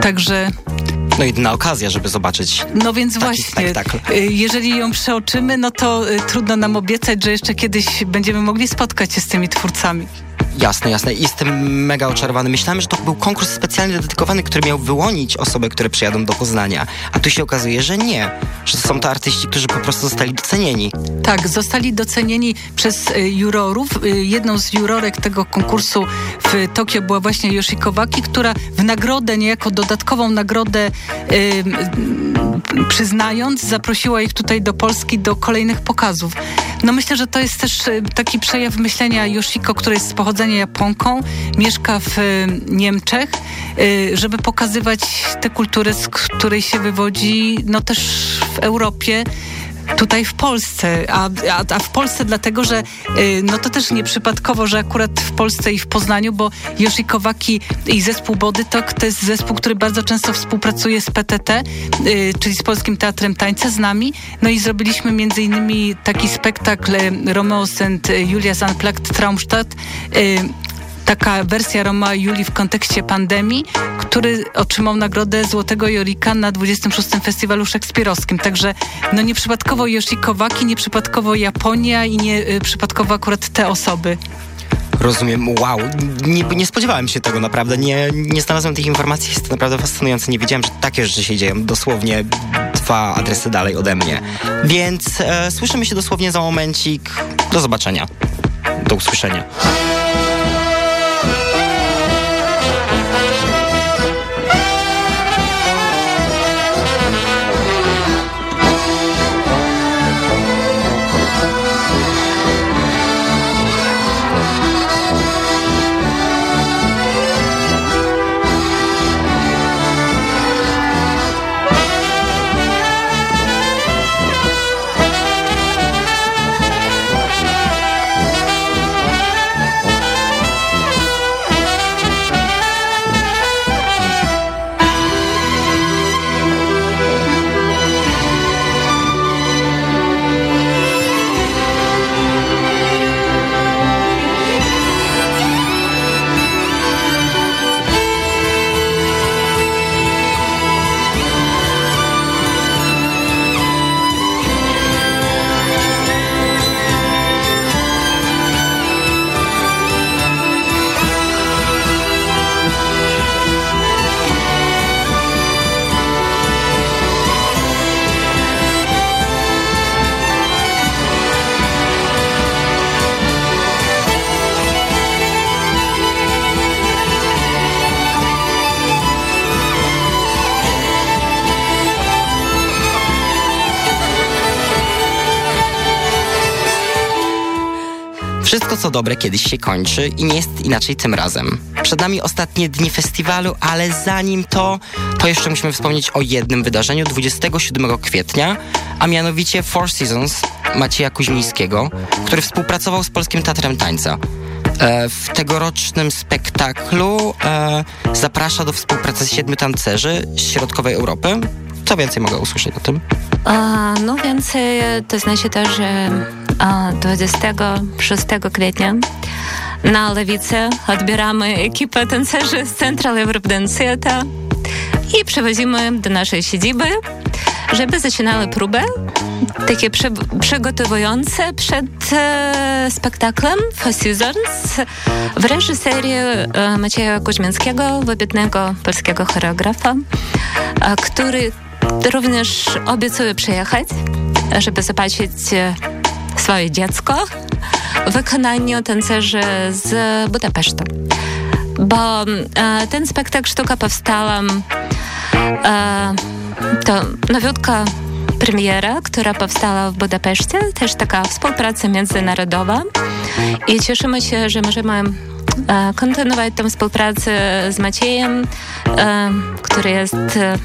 także no jedyna okazja, żeby zobaczyć No więc właśnie, spektakl. Y, jeżeli ją przeoczymy, no to y, trudno nam obiecać, że jeszcze kiedyś będziemy mogli spotkać się z tymi twórcami. Jasne, jasne. Jestem mega oczarowany. Myślałem, że to był konkurs specjalnie dedykowany, który miał wyłonić osoby, które przyjadą do Poznania. A tu się okazuje, że nie. Że są to artyści, którzy po prostu zostali docenieni. Tak, zostali docenieni przez y, jurorów. Y, jedną z jurorek tego konkursu w Tokio była właśnie Yoshikowaki, która w nagrodę, niejako dodatkową nagrodę yy, przyznając, zaprosiła ich tutaj do Polski do kolejnych pokazów. No myślę, że to jest też y, taki przejaw myślenia Yoshiko, która jest z pochodzenia Japonką, mieszka w y, Niemczech, y, żeby pokazywać tę kulturę, z której się wywodzi, no też w Europie tutaj w Polsce, a, a, a, w Polsce dlatego, że y, no to też nieprzypadkowo, że akurat w Polsce i w Poznaniu, bo Yoshikowaki i zespół Bodytok to jest zespół, który bardzo często współpracuje z PTT, y, czyli z Polskim Teatrem Tańca z nami, no i zrobiliśmy między innymi taki spektakl y, Romeo St. Julia's Unplugged Traumstadt, taka wersja Roma Julii w kontekście pandemii, który otrzymał nagrodę Złotego Jorika na 26. Festiwalu Szekspirowskim. Także no nieprzypadkowo Yoshikowaki, nieprzypadkowo Japonia i nieprzypadkowo akurat te osoby. Rozumiem, wow, nie, nie, spodziewałem się tego naprawdę, nie, nie znalazłem tych informacji, jest to naprawdę fascynujące, nie wiedziałem, że takie rzeczy się dzieją, dosłownie dwa adresy dalej ode mnie. Więc e, słyszymy się dosłownie za momencik, do zobaczenia, do usłyszenia. Dobre kiedyś się kończy i nie jest inaczej tym razem. Przed nami ostatnie dni festiwalu, ale zanim to, to jeszcze musimy wspomnieć o jednym wydarzeniu 27 kwietnia, a mianowicie Four Seasons Macieja Kuźmińskiego, który współpracował z Polskim Teatrem Tańca. E, w tegorocznym spektaklu e, zaprasza do współpracy siedmiu tancerzy z środkowej Europy. Co więcej mogę usłyszeć o tym? A, no więcej to znaczy to, że 26 kwietnia na Lewicy odbieramy ekipę tancerzy z Central Europe Dance Theatre i przewozimy do naszej siedziby, żeby zaczynały próbę takie przy, przygotowujące przed e, spektaklem Four Seasons w reżyserii e, Macieja Kuźmińskiego, wybitnego polskiego choreografa, e, który również obiecuje przyjechać, żeby zobaczyć e, swoje dziecko w wykonaniu tancerzy z Budapesztu. Bo e, ten spektakl sztuka powstała e, to nowiutka premiera, która powstała w Budapeszcie, też taka współpraca międzynarodowa i cieszymy się, że możemy e, kontynuować tę współpracę z Maciejem, e, który jest e,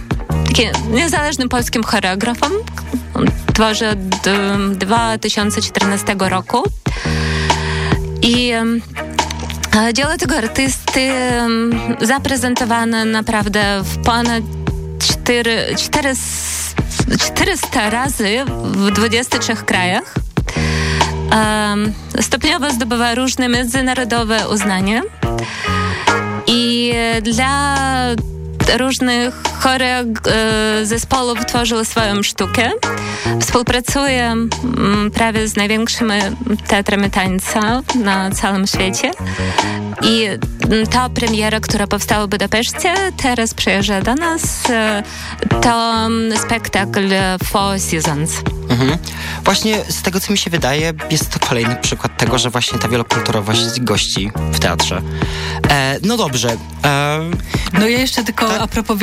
takim niezależnym polskim choreografem. Tworzy od 2014 roku. I dzieło tego artysty zaprezentowane naprawdę w ponad 4, 4, 400 razy w 23 krajach. Stopniowo zdobywa różne międzynarodowe uznanie. I dla różnych chorych e, zespołów tworzył swoją sztukę. Współpracuje mm, prawie z największymi teatrami tańca na całym świecie. I mm, ta premiera, która powstała w Budapeszcie, teraz przyjeżdża do nas. E, to mm, spektakl Four Seasons. Mhm. Właśnie z tego, co mi się wydaje, jest to kolejny przykład tego, że właśnie ta wielokulturowość gości w teatrze. E, no dobrze. E, no ja jeszcze tylko tak? a propos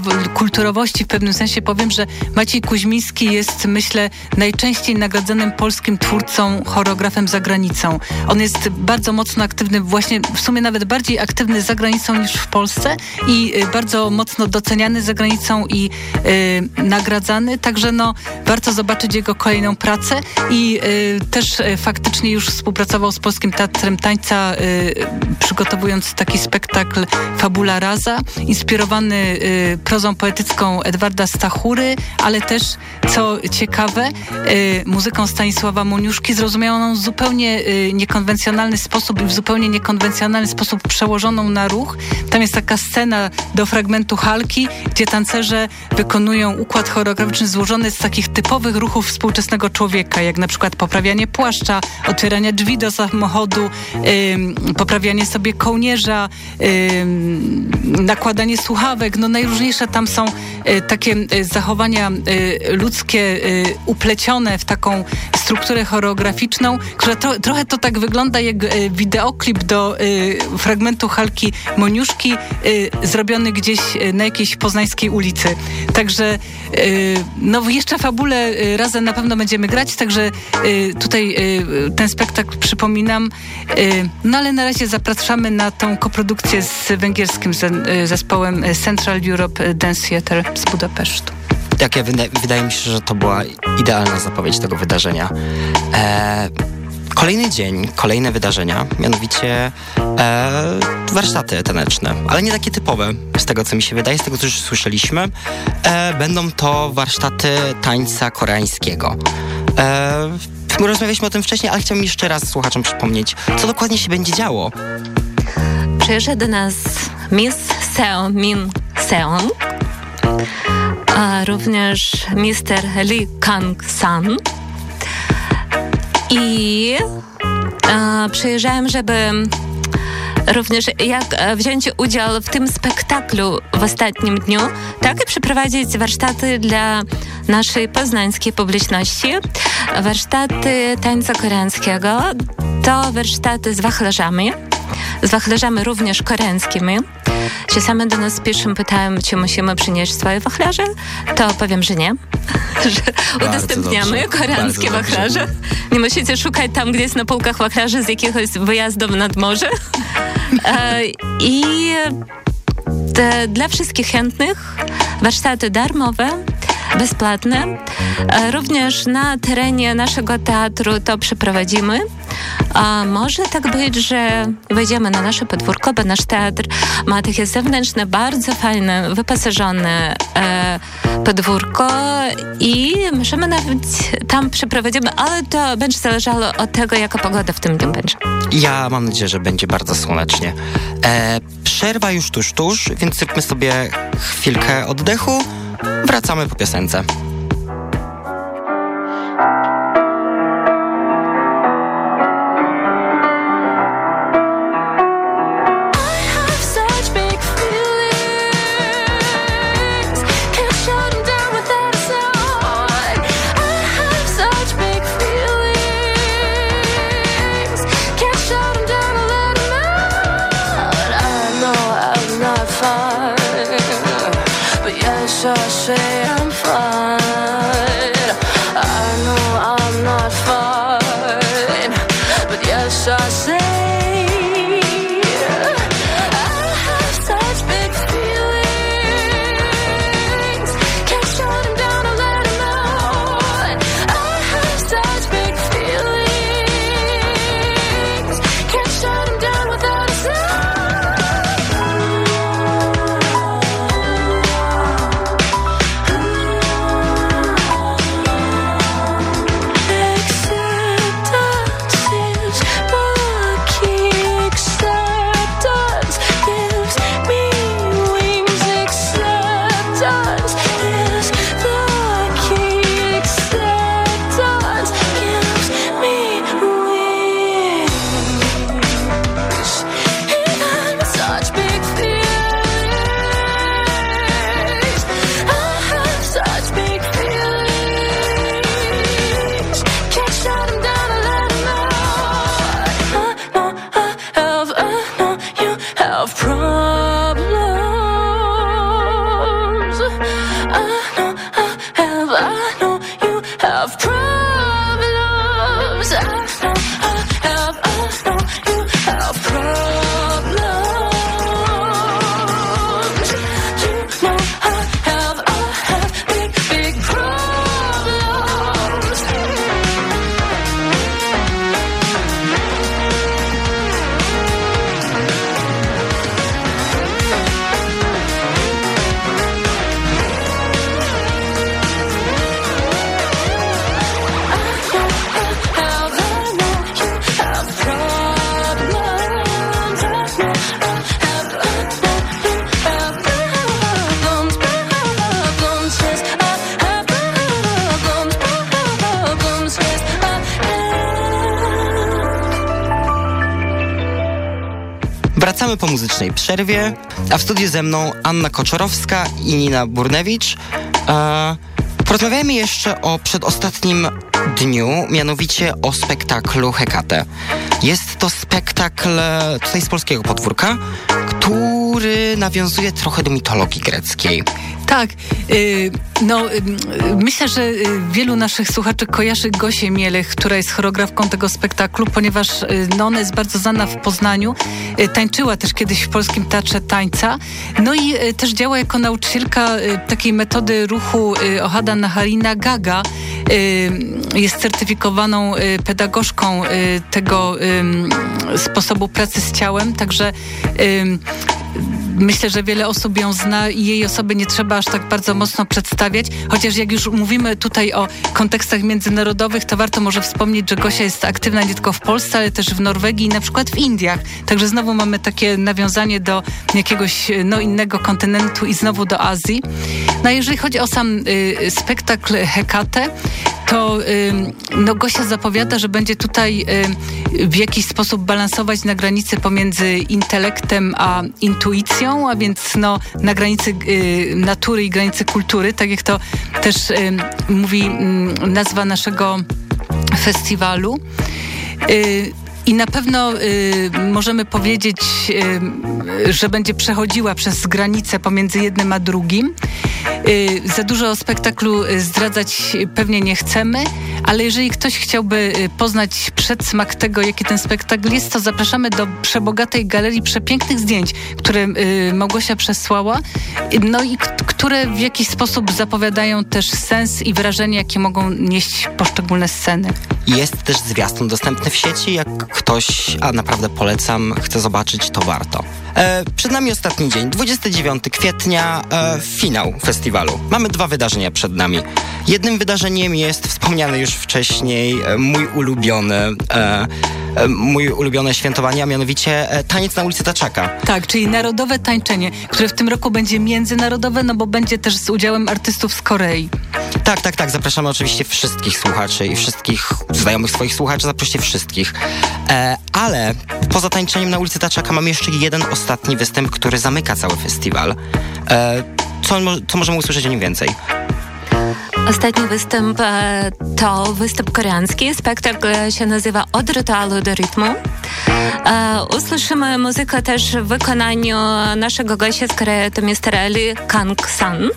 wielokulturowości w pewnym sensie powiem, że Maciej Kuźmiński jest, myślę, najczęściej nagradzanym polskim twórcą, choreografem za granicą. On jest bardzo mocno aktywny, właśnie w sumie nawet bardziej aktywny za granicą niż w Polsce i y, bardzo mocno doceniany za granicą i y, nagradzany, także no warto zobaczyć jego kolejną pracę i y, też y, faktycznie już współpracował z Polskim Teatrem Tańca, y, przygotowując taki spektakl Fabula Raza, inspirowany y, prozą poetycką Edwarda Stachury, ale też, co ciekawe, y, muzyką Stanisława Moniuszki, zrozumianą w zupełnie y, niekonwencjonalny sposób i w zupełnie niekonwencjonalny sposób przełożoną na ruch. Tam jest taka scena do fragmentu Halki, gdzie tancerze wykonują układ choreograficzny złożony z takich typowych ruchów współczesnego człowieka, jak na przykład poprawianie płaszcza, otwieranie drzwi do samochodu, poprawianie sobie kołnierza, nakładanie słuchawek, no najróżniejsze tam są y, takie y, zachowania y, ludzkie uplecione w taką strukturę choreograficzną, która to, trochę to tak wygląda jak wideoklip do fragmentu Halki Moniuszki zrobiony gdzieś na jakiejś poznańskiej ulicy. Także no jeszcze fabule razem na pewno będziemy grać, także tutaj ten spektakl przypominam, no ale na razie zapraszamy na tą koprodukcję z węgierskim zespołem Central Europe Dance Theatre z Budapesztu. Tak, ja wydaje mi się, że to była idealna zapowiedź tego wydarzenia. E, kolejny dzień, kolejne wydarzenia, mianowicie e, warsztaty taneczne, ale nie takie typowe, z tego co mi się wydaje, z tego co już słyszeliśmy. E, będą to warsztaty tańca koreańskiego. E, rozmawialiśmy o tym wcześniej, ale chciałbym jeszcze raz słuchaczom przypomnieć, co dokładnie się będzie działo. Przyjeżdża do nas Miss Seo Min Seon, a również Mr. Lee Kang-san i a, przyjeżdżałem, żeby również jak wziąć udział w tym spektaklu w ostatnim dniu, tak i przeprowadzić warsztaty dla naszej poznańskiej publiczności. Warsztaty tańca koreańskiego to warsztaty z wachlarzami, z wachlarzami również koreańskimi. Czasami do nas piszą, pytają, czy musimy przynieść swoje wachlarze, to powiem, że nie. że udostępniamy koreańskie wachlarze. Nie musicie szukać tam, gdzie jest na półkach wachlarzy z jakiegoś wyjazdów nad morze. E, I dla wszystkich chętnych warsztaty darmowe bezpłatne. E, również na terenie naszego teatru to przeprowadzimy. A może tak być, że wejdziemy na nasze podwórko, bo nasz teatr ma takie zewnętrzne, bardzo fajne, wyposażone e, podwórko i możemy nawet tam przeprowadzimy, ale to będzie zależało od tego, jaka pogoda w tym dniu będzie. Ja mam nadzieję, że będzie bardzo słonecznie. E, przerwa już tuż, tuż, więc zróbmy sobie chwilkę oddechu. Wracamy po piosence. once. Przerwie, a w studiu ze mną Anna Koczorowska i Nina Burnewicz. E, porozmawiajmy jeszcze o przedostatnim dniu, mianowicie o spektaklu Hekate. Jest to spektakl tutaj z polskiego podwórka, który nawiązuje trochę do mitologii greckiej. Tak, y, no y, myślę, że y, wielu naszych słuchaczy kojarzy Gosię Mielech, która jest choreografką tego spektaklu, ponieważ no, ona jest bardzo znana w Poznaniu. Tańczyła też kiedyś w Polskim Teatrze Tańca. No i też działa jako nauczycielka takiej metody ruchu Ohada Naharina Gaga. Jest certyfikowaną pedagogzką tego sposobu pracy z ciałem, także myślę, że wiele osób ją zna i jej osoby nie trzeba aż tak bardzo mocno przedstawiać. Chociaż jak już mówimy tutaj o kontekstach międzynarodowych, to warto może wspomnieć, że Gosia jest aktywna nie tylko w Polsce, ale też w Norwegii i na przykład w Indiach. Także znowu mamy takie nawiązanie do jakiegoś no, innego kontynentu i znowu do Azji. No a jeżeli chodzi o sam y, spektakl Hekate, to no, Gosia zapowiada, że będzie tutaj w jakiś sposób balansować na granicy pomiędzy intelektem a intuicją, a więc no, na granicy y, natury i granicy kultury, tak jak to też mówi nazwa naszego festiwalu. I na pewno y, możemy powiedzieć, y, że będzie przechodziła przez granicę pomiędzy jednym a drugim. Y, za dużo o spektaklu y, zdradzać pewnie nie chcemy, ale jeżeli ktoś chciałby y, poznać przedsmak tego, jaki ten spektakl jest, to zapraszamy do przebogatej galerii przepięknych zdjęć, które y, Małgosia przesłała, no i które w jakiś sposób zapowiadają też sens i wrażenie, jakie mogą nieść poszczególne sceny. Jest też zwiastun dostępny w sieci. Jak ktoś, a naprawdę polecam, chce zobaczyć, to warto. E, przed nami ostatni dzień, 29 kwietnia, e, finał festiwalu. Mamy dwa wydarzenia przed nami. Jednym wydarzeniem jest wspomniany już wcześniej e, mój ulubiony e, e, mój ulubione świętowanie, a mianowicie taniec na ulicy Taczaka. Tak, czyli narodowe tańczenie, które w tym roku będzie międzynarodowe, no bo będzie też z udziałem artystów z Korei. Tak, tak, tak. Zapraszamy oczywiście wszystkich słuchaczy i wszystkich znajomych swoich słuchaczy, zaproście wszystkich. E, ale poza tańczeniem na ulicy Taczaka mam jeszcze jeden ostatni występ, który zamyka cały festiwal. E, co, co możemy usłyszeć o nim więcej? Ostatni występ e, to występ koreański. Spektakl się nazywa Od rytuału do rytmu. E, usłyszymy muzykę też w wykonaniu naszego gościa z Korei, to Mr. Ali Kang-san.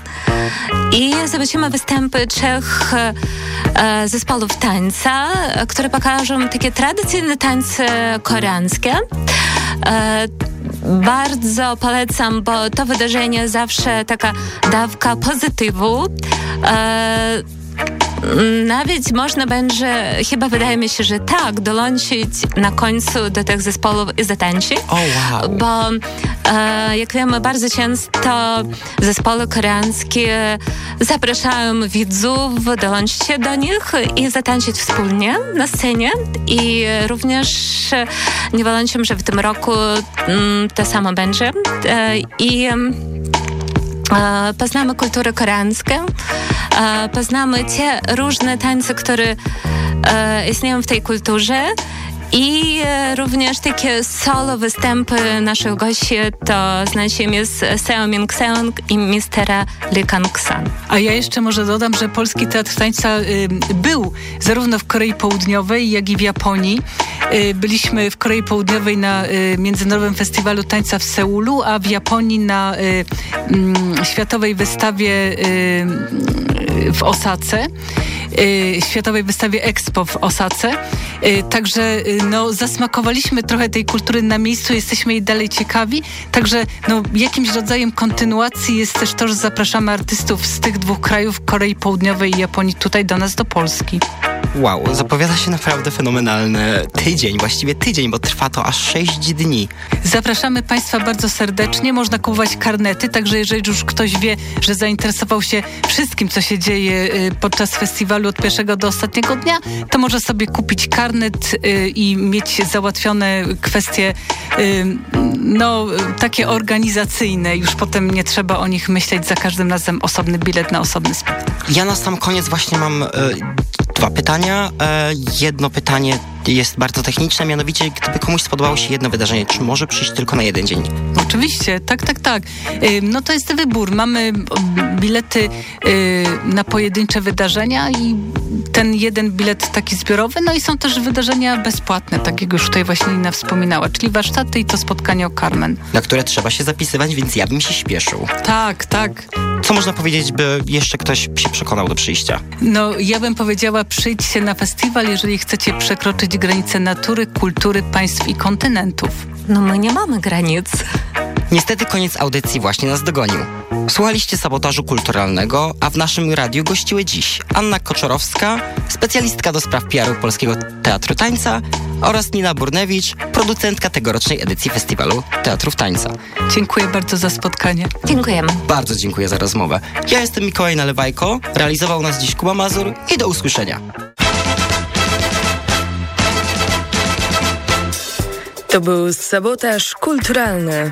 I zobaczymy występy trzech e, zespołów tańca, które pokażą takie tradycyjne tańce koreańskie. Bardzo polecam, bo to wydarzenie zawsze taka dawka pozytywu. Nawet można będzie, chyba wydaje mi się, że tak, dołączyć na końcu do tych zespołów i zatańczyć. Oh, wow. Bo e, jak wiemy, bardzo często zespoły koreańskie zapraszają widzów, dołączyć do nich i zatańczyć wspólnie na scenie. I również nie wątpię, że w tym roku mm, to samo będzie. E, I E, poznamy kulturę koreańską, poznamy te różne tańce, które e, istnieją w tej kulturze i również takie solo występy naszych gości to znaczy jest Seo Ming Seong i mistera Lee Kang-san. A ja jeszcze może dodam, że Polski Teatr Tańca y, był zarówno w Korei Południowej, jak i w Japonii. Y, byliśmy w Korei Południowej na Międzynarodowym Festiwalu Tańca w Seulu, a w Japonii na mm, Światowej Wystawie w Osace. Światowej Wystawie Expo w Osace. Także no, zasmakowaliśmy trochę tej kultury na miejscu, jesteśmy jej dalej ciekawi. Także no, jakimś rodzajem kontynuacji jest też to, że zapraszamy artystów z tych dwóch krajów, Korei Południowej i Japonii, tutaj do nas, do Polski. Wow, zapowiada się naprawdę fenomenalny tydzień, właściwie tydzień, bo trwa to aż 6 dni. Zapraszamy Państwa bardzo serdecznie. Można kupować karnety, także jeżeli już ktoś wie, że zainteresował się wszystkim, co się dzieje podczas festiwalu od pierwszego do ostatniego dnia, to może sobie kupić karnet i mieć załatwione kwestie no, takie organizacyjne. Już potem nie trzeba o nich myśleć za każdym razem osobny bilet na osobny spektakl. Ja na sam koniec właśnie mam dwa pytania pytania. E, jedno pytanie jest bardzo techniczne, mianowicie gdyby komuś spodobało się jedno wydarzenie, czy może przyjść tylko na jeden dzień? Oczywiście, tak, tak, tak. No to jest wybór. Mamy bilety na pojedyncze wydarzenia i ten jeden bilet taki zbiorowy, no i są też wydarzenia bezpłatne, tak jak już tutaj właśnie Nina wspominała, czyli warsztaty i to spotkanie o Carmen. Na które trzeba się zapisywać, więc ja bym się śpieszył. Tak, tak. Co można powiedzieć, by jeszcze ktoś się przekonał do przyjścia? No, ja bym powiedziała, przyjdźcie na festiwal, jeżeli chcecie przekroczyć granice natury, kultury, państw i kontynentów. No my nie mamy granic. Niestety koniec audycji właśnie nas dogonił. Słuchaliście sabotażu kulturalnego, a w naszym radiu gościły dziś Anna Koczorowska, specjalistka do spraw PR-u Polskiego Teatru Tańca oraz Nina Burnewicz, producentka tegorocznej edycji Festiwalu Teatrów Tańca. Dziękuję bardzo za spotkanie. Dziękujemy. Bardzo dziękuję za rozmowę. Ja jestem Mikołaj Nalewajko, realizował nas dziś Kuba Mazur i do usłyszenia. To był sabotaż kulturalny.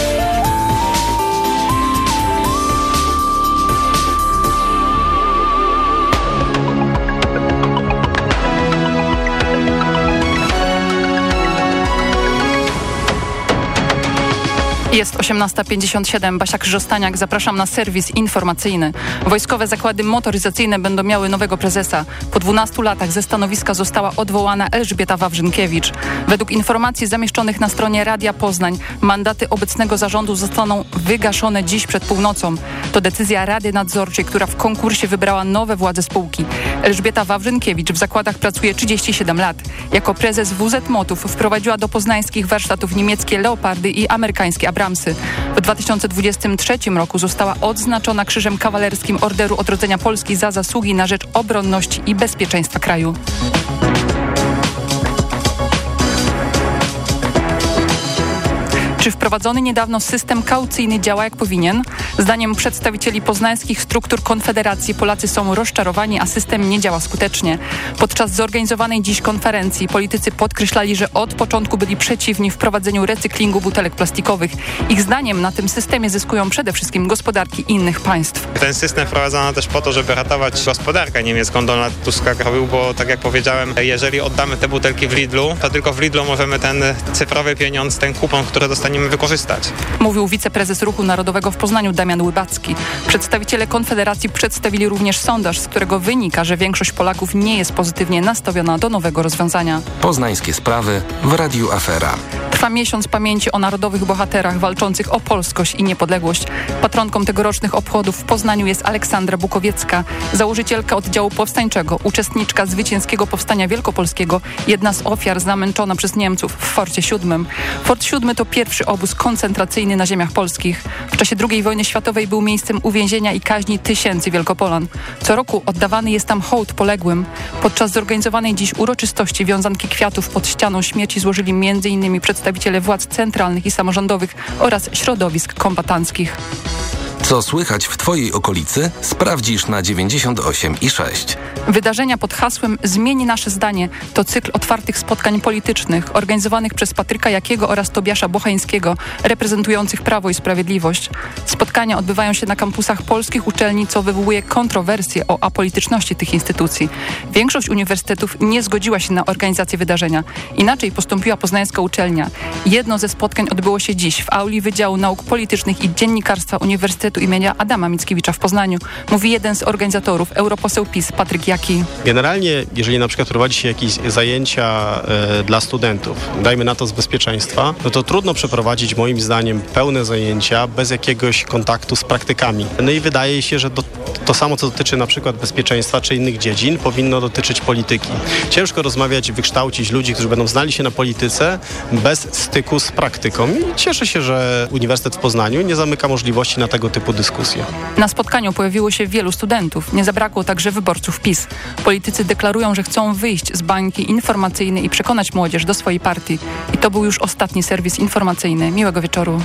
Jest 18.57. Basia Krzyżostaniak. Zapraszam na serwis informacyjny. Wojskowe zakłady motoryzacyjne będą miały nowego prezesa. Po 12 latach ze stanowiska została odwołana Elżbieta Wawrzynkiewicz. Według informacji zamieszczonych na stronie Radia Poznań mandaty obecnego zarządu zostaną wygaszone dziś przed północą. To decyzja Rady Nadzorczej, która w konkursie wybrała nowe władze spółki. Elżbieta Wawrzynkiewicz w zakładach pracuje 37 lat. Jako prezes WZ Motów wprowadziła do poznańskich warsztatów niemieckie Leopardy i amerykańskie Abra W 2023 roku została odznaczona Krzyżem Kawalerskim Orderu Odrodzenia Polski za zasługi na rzecz obronności i bezpieczeństwa kraju. Czy wprowadzony niedawno system kaucyjny działa jak powinien? Zdaniem przedstawicieli poznańskich struktur Konfederacji Polacy są rozczarowani, a system nie działa skutecznie. Podczas zorganizowanej dziś konferencji politycy podkreślali, że od początku byli przeciwni wprowadzeniu recyklingu butelek plastikowych. Ich zdaniem na tym systemie zyskują przede wszystkim gospodarki innych państw. Ten system wprowadzono też po to, żeby ratować gospodarkę niemiecką. Donald Tusk robił, bo tak jak powiedziałem, jeżeli oddamy te butelki w Lidlu, to tylko w Lidlu możemy ten cyfrowy pieniądz, ten kupon, który dostaniemy staniemy wykorzystać. Mówił wiceprezes Ruchu Narodowego w Poznaniu Damian Łybacki. Przedstawiciele Konfederacji przedstawili również sondaż, z którego wynika, że większość Polaków nie jest pozytywnie nastawiona do nowego rozwiązania. Poznańskie sprawy w Radiu Afera. Trwa miesiąc pamięci o narodowych bohaterach walczących o polskość i niepodległość. Patronką tegorocznych obchodów w Poznaniu jest Aleksandra Bukowiecka, założycielka oddziału powstańczego, uczestniczka zwycięskiego powstania wielkopolskiego, jedna z ofiar zamęczona przez Niemców w Forcie VII. Fort VII to pierwszy obóz koncentracyjny na ziemiach polskich. W czasie II wojny światowej był miejscem uwięzienia i kaźni tysięcy Wielkopolan. Co roku oddawany jest tam hołd poległym. Podczas zorganizowanej dziś uroczystości wiązanki kwiatów pod ścianą śmierci złożyli m.in. przedstawiciele władz centralnych i samorządowych oraz środowisk kombatanckich. Co słychać w Twojej okolicy? Sprawdzisz na 98 i 6. Wydarzenia pod hasłem Zmieni nasze zdanie to cykl otwartych spotkań politycznych organizowanych przez Patryka Jakiego oraz Tobiasza Bochańskiego reprezentujących Prawo i Sprawiedliwość. Spotkania odbywają się na kampusach polskich uczelni, co wywołuje kontrowersje o apolityczności tych instytucji. Większość uniwersytetów nie zgodziła się na organizację wydarzenia. Inaczej postąpiła poznańska uczelnia. Jedno ze spotkań odbyło się dziś w auli Wydziału Nauk Politycznych i Dziennikarstwa Uniwersytetu imienia Adama Mickiewicza w Poznaniu. Mówi jeden z organizatorów, europoseł PiS, Patryk Jaki. Generalnie, jeżeli na przykład prowadzi się jakieś zajęcia e, dla studentów, dajmy na to z bezpieczeństwa, no to trudno przeprowadzić moim zdaniem pełne zajęcia bez jakiegoś kontaktu z praktykami. No i wydaje się, że do, to samo, co dotyczy na przykład bezpieczeństwa czy innych dziedzin, powinno dotyczyć polityki. Ciężko rozmawiać, wykształcić ludzi, którzy będą znali się na polityce bez styku z praktyką. I cieszę się, że Uniwersytet w Poznaniu nie zamyka możliwości na tego typu dyskusję. Na spotkaniu pojawiło się wielu studentów. Nie zabrakło także wyborców PiS. Politycy deklarują, że chcą wyjść z bańki informacyjnej i przekonać młodzież do swojej partii. I to był już ostatni serwis informacyjny. Miłego wieczoru.